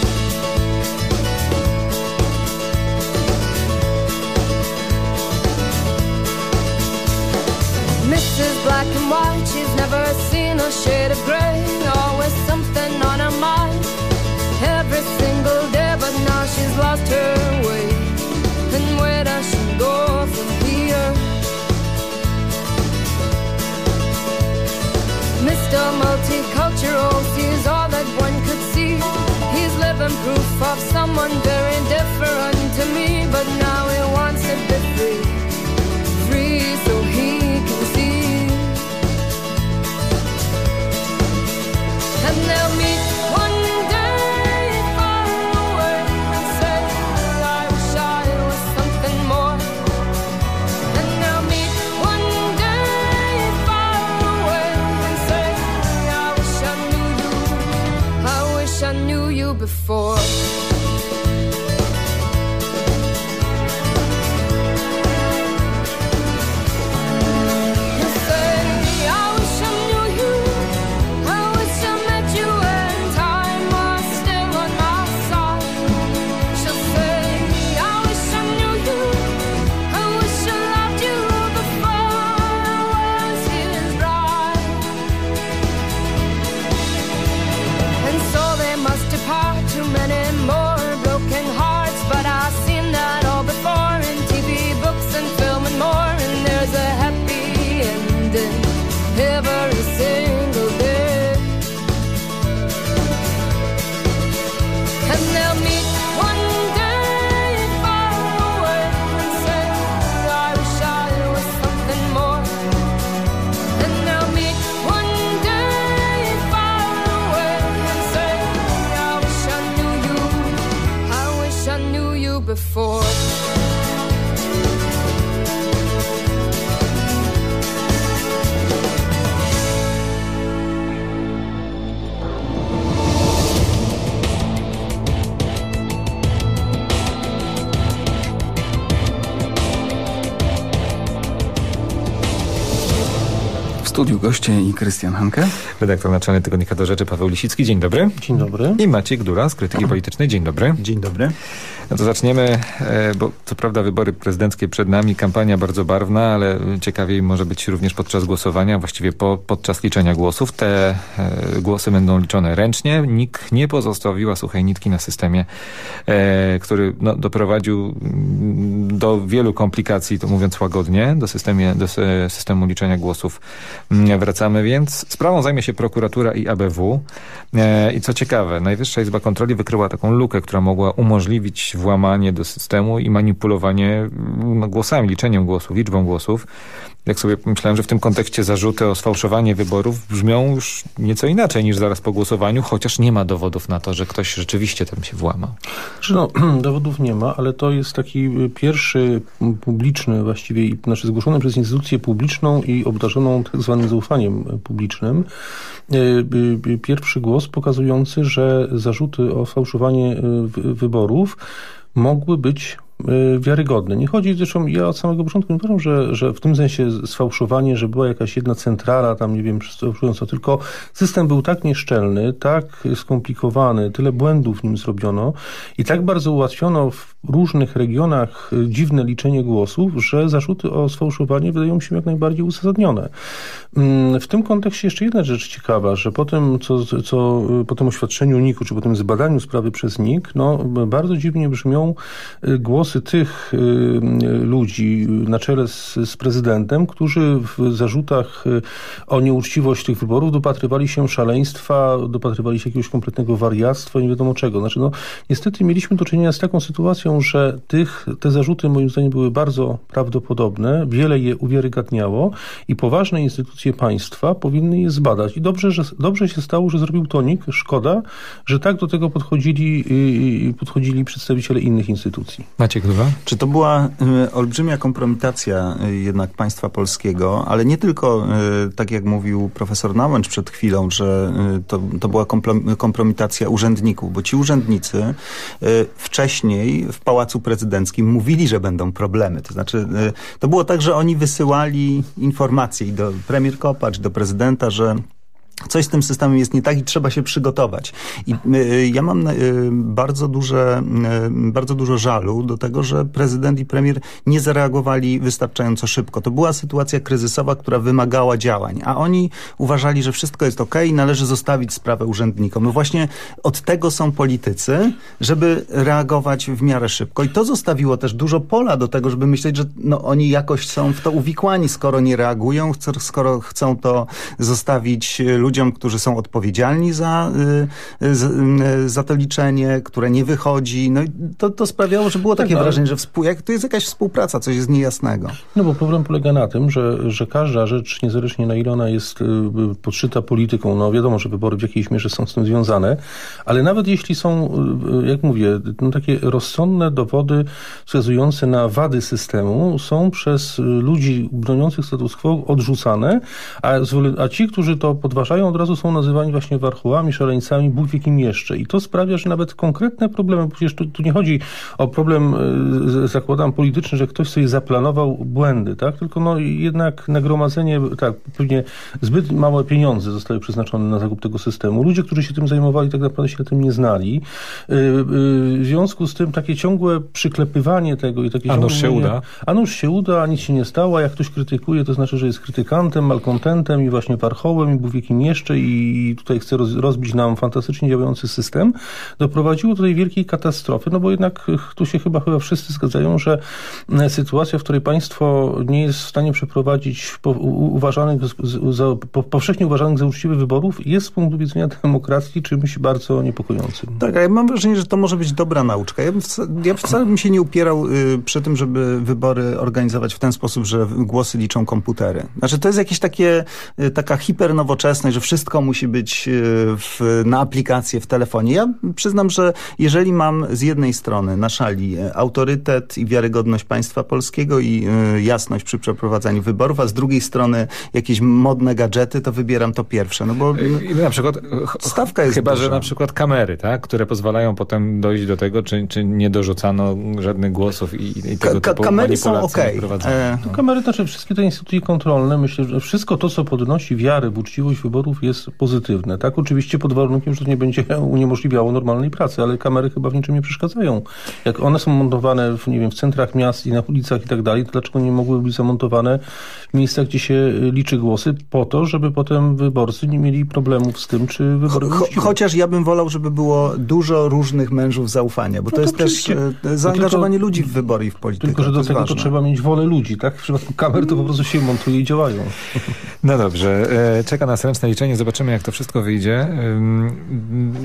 Mrs. Black and White, she's never seen a shade of gray. Always something on her mind every single day, but now she's lost her way. And where does she go from here? Mr. Multicultural sees all that one could see. He's living proof of someone very different to me, but now he wants to be. Free studiu goście i Krystian Hanke. Redaktor naczelny Tygodnika do Rzeczy Paweł Lisicki. Dzień dobry. Dzień dobry. I Maciej Gdula z Krytyki Politycznej. Dzień dobry. Dzień dobry. No to zaczniemy, e, bo co prawda wybory prezydenckie przed nami, kampania bardzo barwna, ale ciekawiej może być również podczas głosowania, właściwie po, podczas liczenia głosów. Te e, głosy będą liczone ręcznie. Nikt nie pozostawiła suchej nitki na systemie, e, który no, doprowadził mm, do wielu komplikacji, to mówiąc łagodnie, do, systemie, do sy- systemu liczenia głosów. Mm, Wracamy więc. Sprawą zajmie się prokuratura i ABW. E, I co ciekawe, Najwyższa Izba Kontroli wykryła taką lukę, która mogła umożliwić włamanie do systemu i manipulowanie mm, głosami, liczeniem głosów, liczbą głosów. Jak sobie myślałem, że w tym kontekście zarzuty o sfałszowanie wyborów brzmią już nieco inaczej niż zaraz po głosowaniu, chociaż nie ma dowodów na to, że ktoś rzeczywiście tam się włamał. Znaczy, no, [clears throat] dowodów nie ma, ale to jest taki y, pierwszy publiczny właściwie, znaczy zgłoszony przez instytucję publiczną i obdarzoną tak zwanym zaufaniem y, publicznym. y, Pierwszy głos pokazujący, że zarzuty o fałszowanie wy- wyborów mogły być wiarygodne. Nie chodzi zresztą, ja od samego początku nie uważam, że, że w tym sensie sfałszowanie, że była jakaś jedna centrala, tam nie wiem, co, tylko system był tak nieszczelny, tak skomplikowany, tyle błędów w nim zrobiono i tak bardzo ułatwiono w różnych regionach y, dziwne liczenie głosów, że zarzuty o sfałszowanie wydają się jak najbardziej uzasadnione. Mm, w tym kontekście jeszcze jedna rzecz ciekawa, że po tym, co, co po tym oświadczeniu NIK-u, czy po tym zbadaniu sprawy przez NIK, no bardzo dziwnie brzmią y, głosy tych y, ludzi na czele z, z prezydentem, którzy w zarzutach o nieuczciwość tych wyborów dopatrywali się szaleństwa, dopatrywali się jakiegoś kompletnego wariactwa, nie wiadomo czego. Znaczy, no, niestety mieliśmy do czynienia z taką sytuacją, że tych, te zarzuty moim zdaniem były bardzo prawdopodobne, wiele je uwiarygadniało i poważne instytucje państwa powinny je zbadać. I dobrze, że, dobrze się stało, że zrobił to NIK. Szkoda, że tak do tego podchodzili, podchodzili przedstawiciele innych instytucji. Maciek Duwa? Czy to była y, olbrzymia kompromitacja y, jednak państwa polskiego, ale nie tylko, y, tak jak mówił profesor Nałęcz przed chwilą, że to, to była kompromitacja urzędników, bo ci urzędnicy wcześniej w Pałacu Prezydenckim mówili, że będą problemy. To znaczy, to było tak, że oni wysyłali informacje i do premier Kopacz, do prezydenta, że coś z tym systemem jest nie tak i trzeba się przygotować. I y, ja mam y, bardzo duże, y, bardzo dużo żalu do tego, że prezydent i premier nie zareagowali wystarczająco szybko. To była sytuacja kryzysowa, która wymagała działań, a oni uważali, że wszystko jest ok i należy zostawić sprawę urzędnikom. No właśnie od tego są politycy, żeby reagować w miarę szybko. I to zostawiło też dużo pola do tego, żeby myśleć, że no, oni jakoś są w to uwikłani, skoro nie reagują, skoro chcą to zostawić ludziom ludziom, którzy są odpowiedzialni za, y, y, za to liczenie, które nie wychodzi. No i to, to sprawiało, że było takie tak, wrażenie, że współ, jak, to jest jakaś współpraca, coś jest niejasnego. No bo problem polega na tym, że, że każda rzecz, niezależnie na ile ona jest y, podszyta polityką, no wiadomo, że wybory w jakiejś mierze są z tym związane, ale nawet jeśli są, jak mówię, no takie rozsądne dowody wskazujące na wady systemu są przez ludzi broniących status quo odrzucane, a, a ci, którzy to podważają, od razu są nazywani właśnie warchołami, szaleńcami, Bóg wie kim jeszcze. I to sprawia, że nawet konkretne problemy, przecież tu, tu nie chodzi o problem, e, zakładam, polityczny, że ktoś sobie zaplanował błędy, tak? Tylko no jednak nagromadzenie, tak, pewnie zbyt małe pieniądze zostały przeznaczone na zakup tego systemu. Ludzie, którzy się tym zajmowali, tak naprawdę się tym nie znali. E, e, w związku z tym takie ciągłe przyklepywanie tego i takie a ciągłe... się uda. A nuż się uda, a nic się nie stało, a jak ktoś krytykuje, to znaczy, że jest krytykantem, malkontentem i właśnie warchołem i Bóg wie kim jeszcze i tutaj chce rozbić nam fantastycznie działający system, doprowadziło do tej wielkiej katastrofy, no bo jednak tu się chyba, chyba wszyscy zgadzają, że e, sytuacja, w której państwo nie jest w stanie przeprowadzić uważanych za, po, powszechnie uważanych za uczciwych wyborów jest z punktu widzenia [laughs] demokracji czymś bardzo niepokojącym. Tak, a ja mam wrażenie, że to może być dobra nauczka. Ja, ja wcale bym się nie upierał y, przy tym, żeby wybory organizować w ten sposób, że głosy liczą komputery. Znaczy to jest jakieś takie, y, taka hipernowoczesność, że wszystko musi być e, w, na aplikację w telefonie. Ja przyznam, że jeżeli mam z jednej strony na szali e, autorytet i wiarygodność państwa polskiego i y, jasność przy przeprowadzaniu wyborów, a z drugiej strony jakieś modne gadżety, to wybieram to pierwsze. No bo I na przykład stawka jest Chyba, duża. że na przykład kamery, tak, które pozwalają potem dojść do tego, czy, czy nie dorzucano żadnych głosów i, i tego Ka typu Kamery są ok. E... kamery, to znaczy wszystkie te instytucje kontrolne, myślę, że wszystko to, co podnosi wiarę w uczciwość wyborów jest pozytywne. Tak, oczywiście pod warunkiem, że to nie będzie [laughs] uniemożliwiało normalnej pracy, ale kamery chyba w niczym nie przeszkadzają. Jak one są montowane w, nie wiem, w centrach miast i na ulicach i tak dalej, to dlaczego nie mogłyby być zamontowane w miejscach, gdzie się liczy głosy po to, żeby potem wyborcy nie mieli problemów z tym, czy wybory Cho Chociaż ja bym wolał, żeby było dużo różnych mężów zaufania, bo no to, to jest też e, zaangażowanie tylko, ludzi w wybory i w politykę. Tylko, że do to tego to trzeba mieć wolę ludzi, tak? W przypadku kamer to po prostu się montuje i działają. No dobrze. E, czeka nas ręczne liczenie. Zobaczymy, jak to wszystko wyjdzie.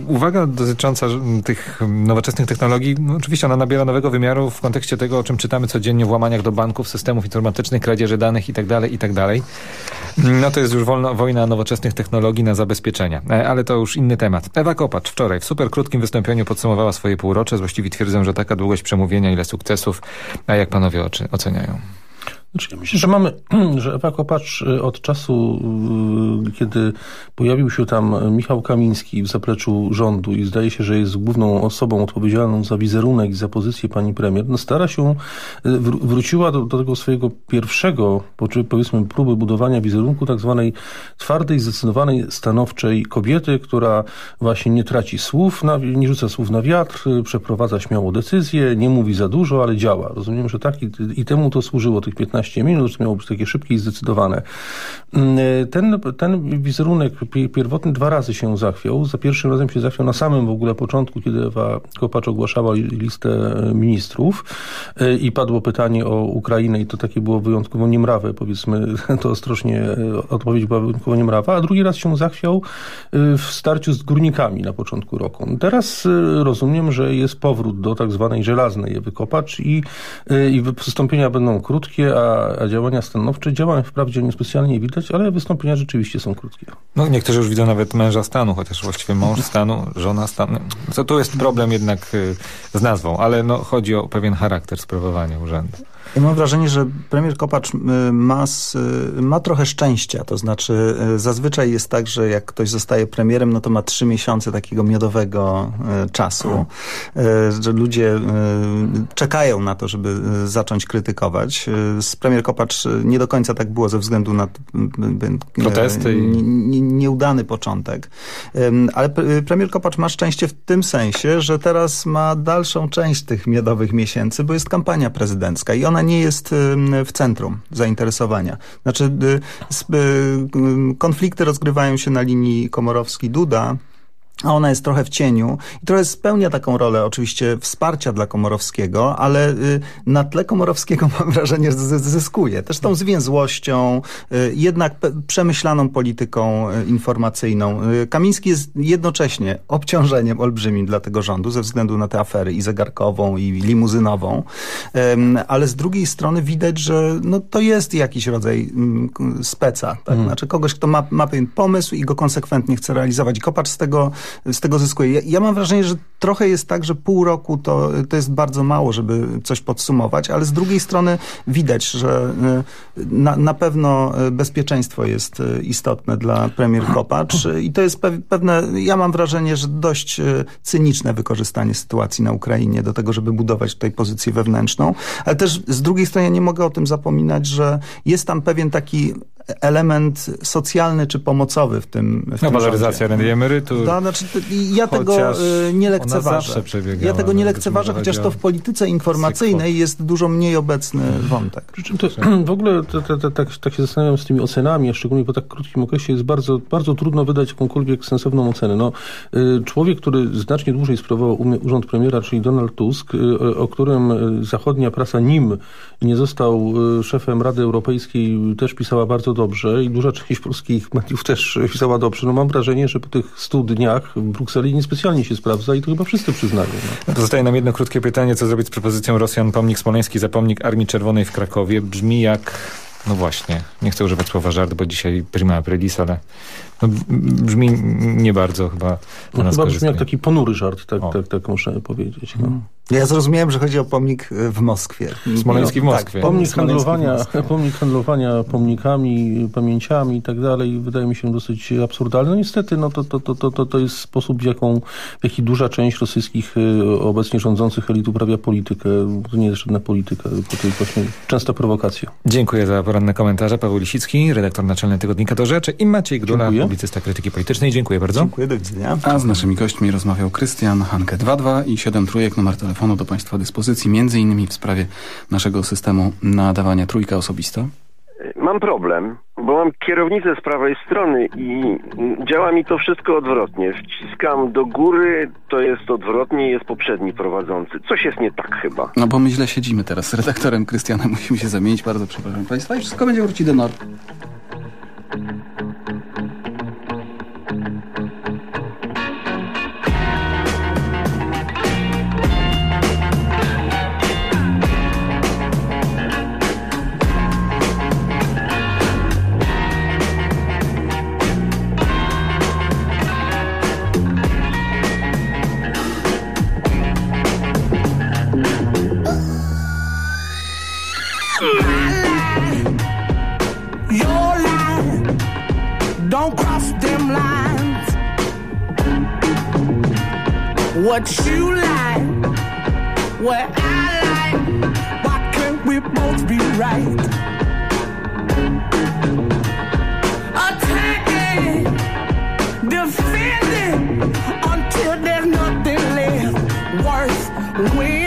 Uwaga dotycząca tych nowoczesnych technologii, no, oczywiście ona nabiera nowego wymiaru w kontekście tego, o czym czytamy codziennie w łamaniach do banków, systemów informatycznych, kradzieży danych itd., tak itd. Tak no to jest już wolno, wojna nowoczesnych technologii na zabezpieczenia. E, ale to już inny temat. Ewa Kopacz wczoraj w super krótkim wystąpieniu podsumowała swoje półrocze. Właściwie twierdzę, że taka długość przemówienia, ile sukcesów. A jak panowie oceniają? Znaczy, ja myślę, że mamy, [clears throat] że Ewa Kopacz y, od czasu, y, kiedy pojawił się tam Michał Kamiński w zapleczu rządu i zdaje się, że jest główną osobą odpowiedzialną za wizerunek i za pozycję pani premier, no stara się, y, wr- wróciła do, do tego swojego pierwszego, powiedzmy próby budowania wizerunku tak zwanej twardej, zdecydowanej, stanowczej kobiety, która właśnie nie traci słów, na, nie rzuca słów na wiatr, przeprowadza śmiało decyzje, nie mówi za dużo, ale działa. Rozumiem, że tak i, i temu to służyło tych 15 minut, że miało być takie szybkie i zdecydowane. Mm, y, Ten, ten wizerunek pi- pierwotny dwa razy się zachwiał. Za pierwszym razem się zachwiał na samym w ogóle początku, kiedy Ewa Kopacz ogłaszała li- listę ministrów y, i padło pytanie o Ukrainę i to takie było wyjątkowo niemrawe, powiedzmy [laughs] to ostrożnie, e, odpowiedź była wyjątkowo niemrawa, a drugi raz się zachwiał y, w starciu z górnikami na początku roku. Teraz y, rozumiem, że jest powrót do tak zwanej żelaznej Ewy Kopacz i, y, i wystąpienia będą krótkie, a, a działania stanowcze. Działań wprawdzie niespecjalnie widać, ale wystąpienia rzeczywiście są krótkie. No niektórzy już widzą nawet męża stanu, chociaż właściwie mąż stanu, żona stanu. Co tu jest problem jednak y, z nazwą, ale no, chodzi o pewien charakter sprawowania urzędu. Ja mam wrażenie, że premier Kopacz y, ma, y, ma trochę szczęścia. To znaczy, y, zazwyczaj jest tak, że jak ktoś zostaje premierem, no to ma trzy miesiące takiego miodowego czasu, że ludzie czekają na to, żeby zacząć krytykować. Z premier Kopacz nie do końca tak było ze względu na Protesty i- nie- nie- nieudany początek. Ale pre- premier Kopacz ma szczęście w tym sensie, że teraz ma dalszą część tych miodowych miesięcy, bo jest kampania prezydencka i ona nie jest w centrum zainteresowania. Znaczy y, y, konflikty rozgrywają się na linii Komorowski-Duda, a ona jest trochę w cieniu i trochę spełnia taką rolę oczywiście wsparcia dla Komorowskiego, ale y, na tle Komorowskiego [laughs] mam wrażenie, że zyskuje. Też tą zwięzłością, y, jednak przemyślaną polityką y, informacyjną. Kamiński jest jednocześnie obciążeniem olbrzymim dla tego rządu ze względu na te afery i zegarkową i limuzynową, ale z drugiej strony widać, że no, to jest jakiś rodzaj mm, speca. Tak? Znaczy kogoś, kto ma, ma pewien pomysł i go konsekwentnie chce realizować. Kopacz z tego, z tego zyskuje. Ja, ja mam wrażenie, że trochę jest tak, że pół roku to, to jest bardzo mało, żeby coś podsumować, ale z drugiej strony widać, że y, na, na pewno y, bezpieczeństwo jest y, istotne dla premier Kopacz i to jest pe- pewne, ja mam wrażenie, że dość cyniczne wykorzystanie sytuacji na Ukrainie do tego, żeby budować tutaj pozycję wewnętrzną, ale też z drugiej strony ja nie mogę o tym zapominać, że jest tam pewien taki element socjalny czy pomocowy w tym, w No, tym waloryzacja rządzie. i emerytur. No, znaczy, to- i ja tego nie lekceważę. Ja tego nie lekceważę, chociaż to w polityce informacyjnej jest dużo mniej obecny wątek. Przy czym to, [clears throat] w ogóle to, to, to, tak, tak się zastanawiam z tymi ocenami, a szczególnie po tak krótkim okresie jest bardzo, bardzo trudno wydać jakąkolwiek sensowną ocenę. No, y, człowiek, który znacznie dłużej sprawował urząd premiera, czyli Donald Tusk, y, o którym y, zachodnia prasa nim nie został y, szefem Rady Europejskiej, też pisała bardzo dobrze i duża część polskich mediów też pisała dobrze. No mam wrażenie, że po tych stu dniach w Brukseli niespecjalnie się sprawdza i to chyba wszyscy przyznają. No. Pozostaje nam jedno krótkie pytanie, co zrobić z propozycją Rosjan pomnik smoleński za pomnik Armii Czerwonej w Krakowie. Brzmi jak, no właśnie, nie chcę używać słowa żart, bo dzisiaj prima aprilis, ale no, brzmi nie bardzo chyba No, chyba brzmi jak taki ponury żart, tak, tak, tak muszę powiedzieć. No. Ja zrozumiałem, że chodzi o pomnik y, w Moskwie. Smoleński w No, Moskwie. Tak, Pomnik Smoleński w handlowania, Moskwie. [laughs] pomnik handlowania pomnikami, pamięciami i tak dalej wydaje mi się dosyć absurdalny. No niestety no to, to, to, to, to, to jest sposób, w, jaką, w jaki duża część rosyjskich y, obecnie rządzących elit uprawia politykę. To nie jest żadna polityka, tylko to jest właśnie częsta prowokacja. Dziękuję za poranne komentarze. Paweł Lisicki, redaktor naczelny Tygodnika Do Rzeczy i Maciej Gdula, Dziękuję. Publicysta krytyki politycznej. Dziękuję bardzo. Dziękuję, do widzenia. A z naszymi gośćmi rozmawiał Krystian Hanke 22 i 7 trójek numer telefonu do Państwa dyspozycji, między innymi w sprawie naszego systemu nadawania trójka osobista. Mam problem, bo mam kierownicę z prawej strony i działa mi to wszystko odwrotnie. Wciskam do góry, to jest odwrotnie, jest poprzedni prowadzący. Coś jest nie tak chyba. No bo my źle siedzimy teraz z redaktorem Krystianem, musimy się zamienić, bardzo przepraszam Państwa i wszystko będzie wrócić do normy. Don't cross them lines. What you like, what I like. Why can't we both be right? Attacking, defending until there's nothing left worth winning.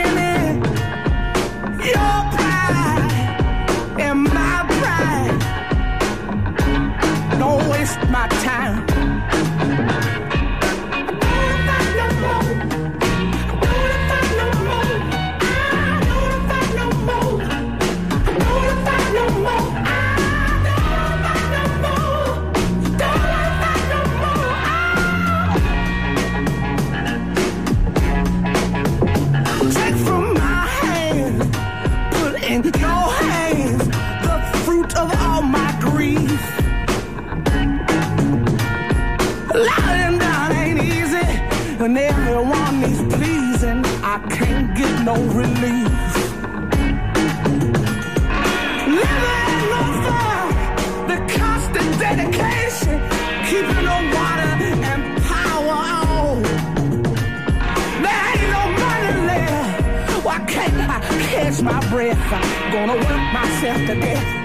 Catch my breath? I'm gonna work myself to death.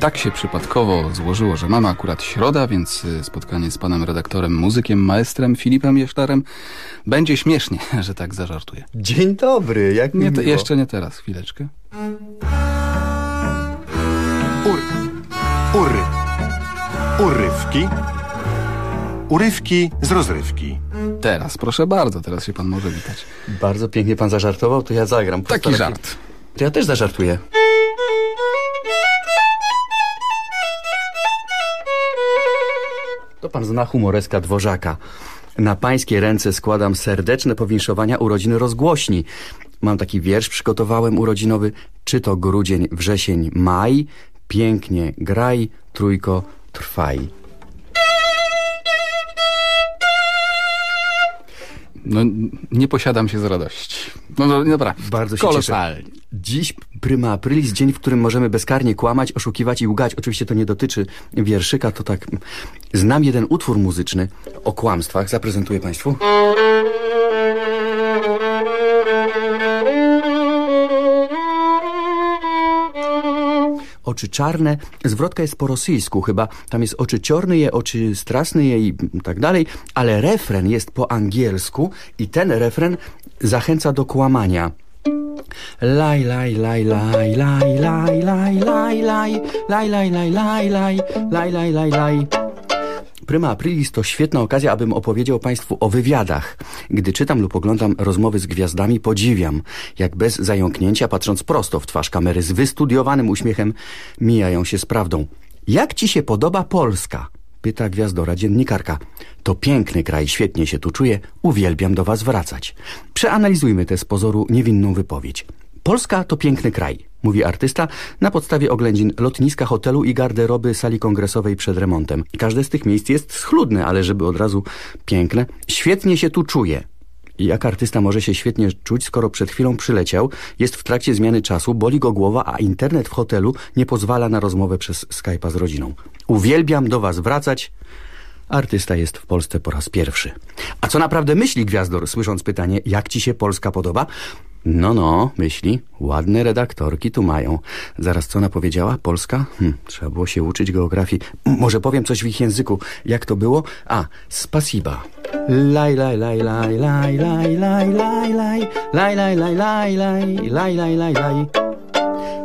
Tak się przypadkowo złożyło, że mamy akurat środa, więc y, spotkanie z panem redaktorem, muzykiem, maestrem Filipem Jesztarem będzie śmiesznie, [laughs] że tak zażartuję. Dzień dobry, jak Nie, miło. jeszcze nie teraz, chwileczkę. Ury. Ury. Urywki. Urywki z rozrywki. Teraz, proszę bardzo, teraz się pan może witać. Bardzo pięknie pan zażartował, to ja zagram. Taki żart. To ja też zażartuję. To pan zna humoreska Dworzaka. Na pańskie ręce składam serdeczne powinszowania urodziny rozgłośni. Mam taki wiersz przygotowałem urodzinowy. Czy to grudzień, wrzesień, maj? Pięknie graj, trójko, trwaj. No, nie posiadam się z radości. No, no dobra, Bardzo się kolosalnie. cieszę. Dziś prima aprilis, dzień, w którym możemy bezkarnie kłamać, oszukiwać i łgać. Oczywiście to nie dotyczy wierszyka, to tak... Znam jeden utwór muzyczny o kłamstwach, zaprezentuję państwu. Oczy czarne, zwrotka jest po rosyjsku chyba, tam jest oczy ciorny je, oczy strasny je i tak dalej, ale refren jest po angielsku i ten refren zachęca do kłamania. Laj, laj, laj, laj, laj, laj, laj, laj, laj, laj, laj, laj, laj, laj, laj, laj, laj, laj. Prima Aprilis to świetna okazja, abym opowiedział Państwu o wywiadach. Gdy czytam lub oglądam rozmowy z gwiazdami, podziwiam, jak bez zająknięcia, patrząc prosto w twarz kamery, z wystudiowanym uśmiechem, mijają się z prawdą. Jak Ci się podoba Polska? Pyta gwiazdora dziennikarka. To piękny kraj, świetnie się tu czuję, uwielbiam do Was wracać. Przeanalizujmy tę z pozoru niewinną wypowiedź. Polska to piękny kraj, mówi artysta na podstawie oględzin lotniska, hotelu i garderoby sali kongresowej przed remontem. Każde z tych miejsc jest schludne, ale żeby od razu piękne, świetnie się tu czuję. I Jak artysta może się świetnie czuć, skoro przed chwilą przyleciał, jest w trakcie zmiany czasu, boli go głowa, a internet w hotelu nie pozwala na rozmowę przez Skype'a z rodziną. Uwielbiam do was wracać. Artysta jest w Polsce po raz pierwszy. A co naprawdę myśli Gwiazdor, słysząc pytanie, jak ci się Polska podoba? No, no, myśli. Ładne redaktorki tu mają. Zaraz co ona powiedziała? Polska? Hm, trzeba było się uczyć geografii. M- może powiem coś w ich języku. Jak to było? A, spasiba. Laj, laj, laj, laj, laj, laj, laj, laj, laj, laj, laj, laj, laj, laj, laj, laj, laj.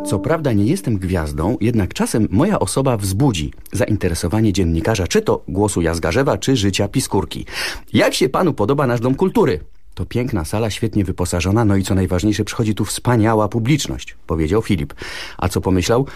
Co prawda nie jestem gwiazdą, jednak czasem moja osoba wzbudzi zainteresowanie dziennikarza, czy to głosu Jazgarzewa, czy życia Piskórki. Jak się panu podoba nasz Dom Kultury? To piękna sala, świetnie wyposażona, no i co najważniejsze, przychodzi tu wspaniała publiczność, powiedział Filip. A co pomyślał?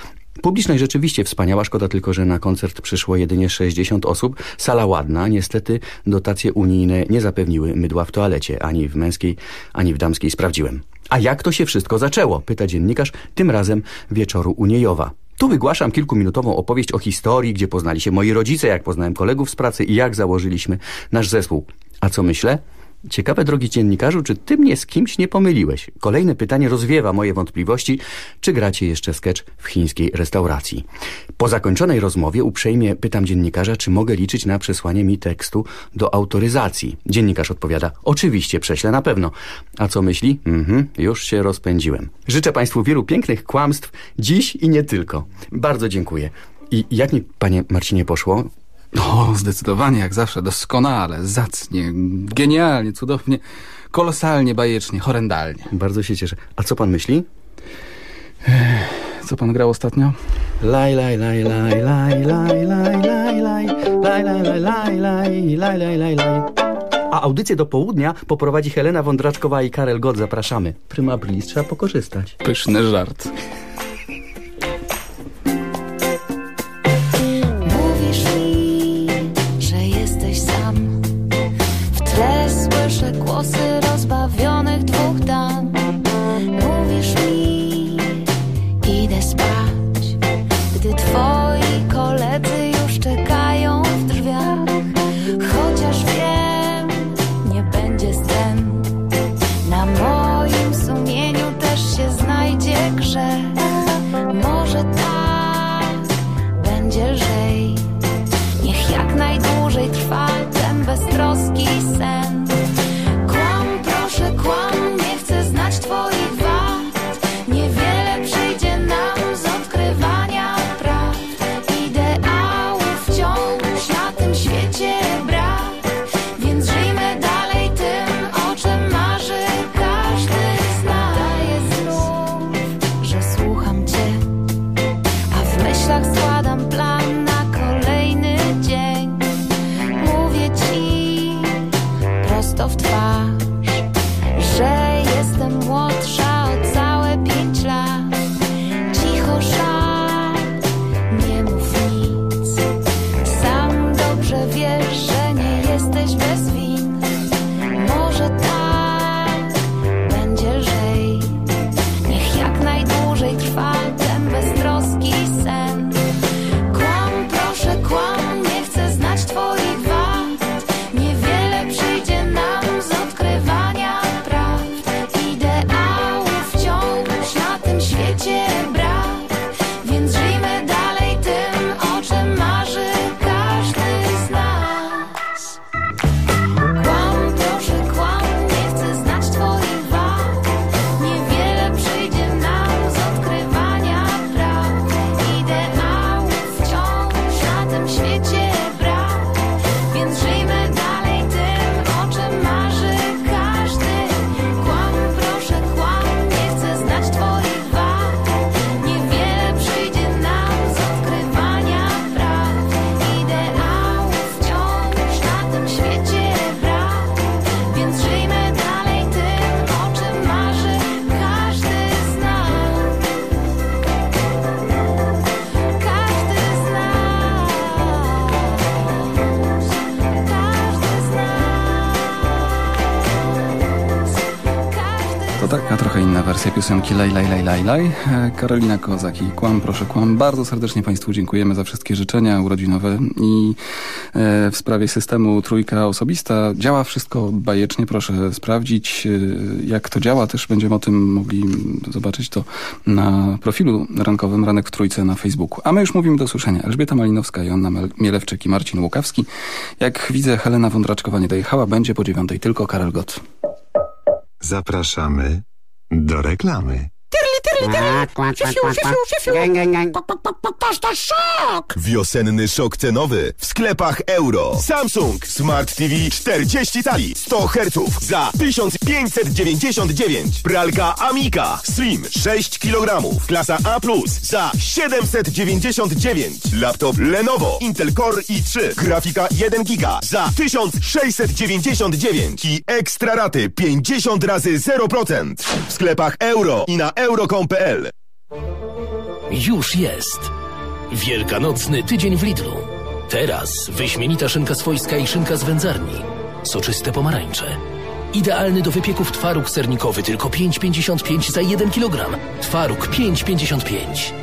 Publiczność rzeczywiście wspaniała, szkoda tylko, że na koncert przyszło jedynie 60 osób. Sala ładna, niestety dotacje unijne nie zapewniły mydła w toalecie, ani w męskiej, ani w damskiej sprawdziłem. A jak to się wszystko zaczęło? Pyta dziennikarz, tym razem wieczoru Uniejowa. Tu wygłaszam kilkuminutową opowieść o historii, gdzie poznali się moi rodzice, jak poznałem kolegów z pracy i jak założyliśmy nasz zespół. A co myślę? Ciekawe, drogi dziennikarzu, czy ty mnie z kimś nie pomyliłeś? Kolejne pytanie rozwiewa moje wątpliwości, czy gracie jeszcze sketch w chińskiej restauracji. Po zakończonej rozmowie uprzejmie pytam dziennikarza, czy mogę liczyć na przesłanie mi tekstu do autoryzacji. Dziennikarz odpowiada, oczywiście, prześlę na pewno. A co myśli? Mhm, już się rozpędziłem. Życzę Państwu wielu pięknych kłamstw, dziś i nie tylko. Bardzo dziękuję. I jak mi, panie Marcinie, poszło? O, zdecydowanie, jak zawsze, doskonale, zacnie, genialnie, cudownie, kolosalnie, bajecznie, horrendalnie. Bardzo się cieszę. A co pan myśli? Co pan grał ostatnio? Laj, laj, laj, laj, laj, laj, laj, laj, laj, laj, laj, laj, laj, laj, laj, laj, laj. A audycję do południa poprowadzi Helena Wądraczkowa i Karel Gott. Zapraszamy. Prima aprilis, trzeba pokorzystać. Pyszny żart. Pavio. Laj, laj, laj, laj, laj. E, Karolina Kozak i Kłam, proszę Kłam. Bardzo serdecznie Państwu dziękujemy za wszystkie życzenia urodzinowe i e, w sprawie systemu Trójka Osobista działa wszystko bajecznie. Proszę sprawdzić, e, jak to działa. Też będziemy o tym mogli zobaczyć to na profilu rankowym Ranek w Trójce na Facebooku. A my już mówimy do słyszenia. Elżbieta Malinowska, Joanna Mielewczyk i Marcin Łukawski. Jak widzę, Helena Wądraczkowa nie dojechała. Będzie po dziewiątej tylko Karel Gott. Zapraszamy do reklamy. Toż to szok! Wiosenny szok cenowy w sklepach euro. Samsung Smart TV 40 cali 100 Hz za 1599. Pralka Amika Slim 6 kg. Klasa A+, za 799. Laptop Lenovo Intel Core i3. Grafika 1 giga za 1699. I ekstra raty 50 razy 0%. W sklepach euro i na euro.com.pl już jest. Wielkanocny tydzień w Lidlu. Teraz wyśmienita szynka swojska i szynka z wędzarni. Soczyste pomarańcze. Idealny do wypieków twaróg sernikowy tylko 5,55 za 1 kg. Twaróg 5,55.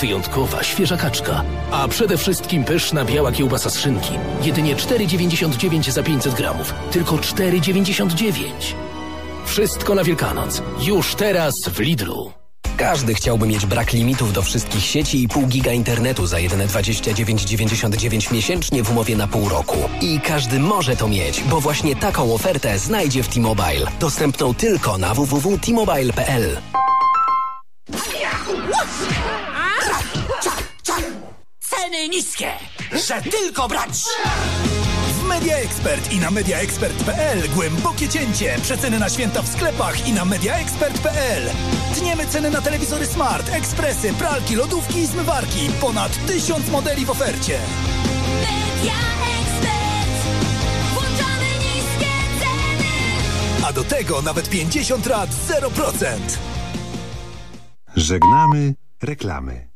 Wyjątkowa, świeża kaczka, a przede wszystkim pyszna biała kiełbasa z szynki. Jedynie 4,99 za 500 gramów. Tylko 4,99. Wszystko na Wielkanoc. Już teraz w Lidlu. Każdy chciałby mieć brak limitów do wszystkich sieci i pół giga internetu za jedyne 29,99 miesięcznie w umowie na pół roku. I każdy może to mieć, bo właśnie taką ofertę znajdzie w T-Mobile. Dostępną tylko na www.tmobile.pl. Ceny niskie, że tylko brać! W Media Expert i na mediaexpert.pl głębokie cięcie. Przeceny na święta w sklepach i na mediaexpert.pl. Tniemy ceny na telewizory smart, ekspresy, pralki, lodówki i zmywarki. Ponad tysiąc modeli w ofercie. Media Expert. Włączamy niskie ceny. A do tego nawet 50 lat 0%. Żegnamy reklamy.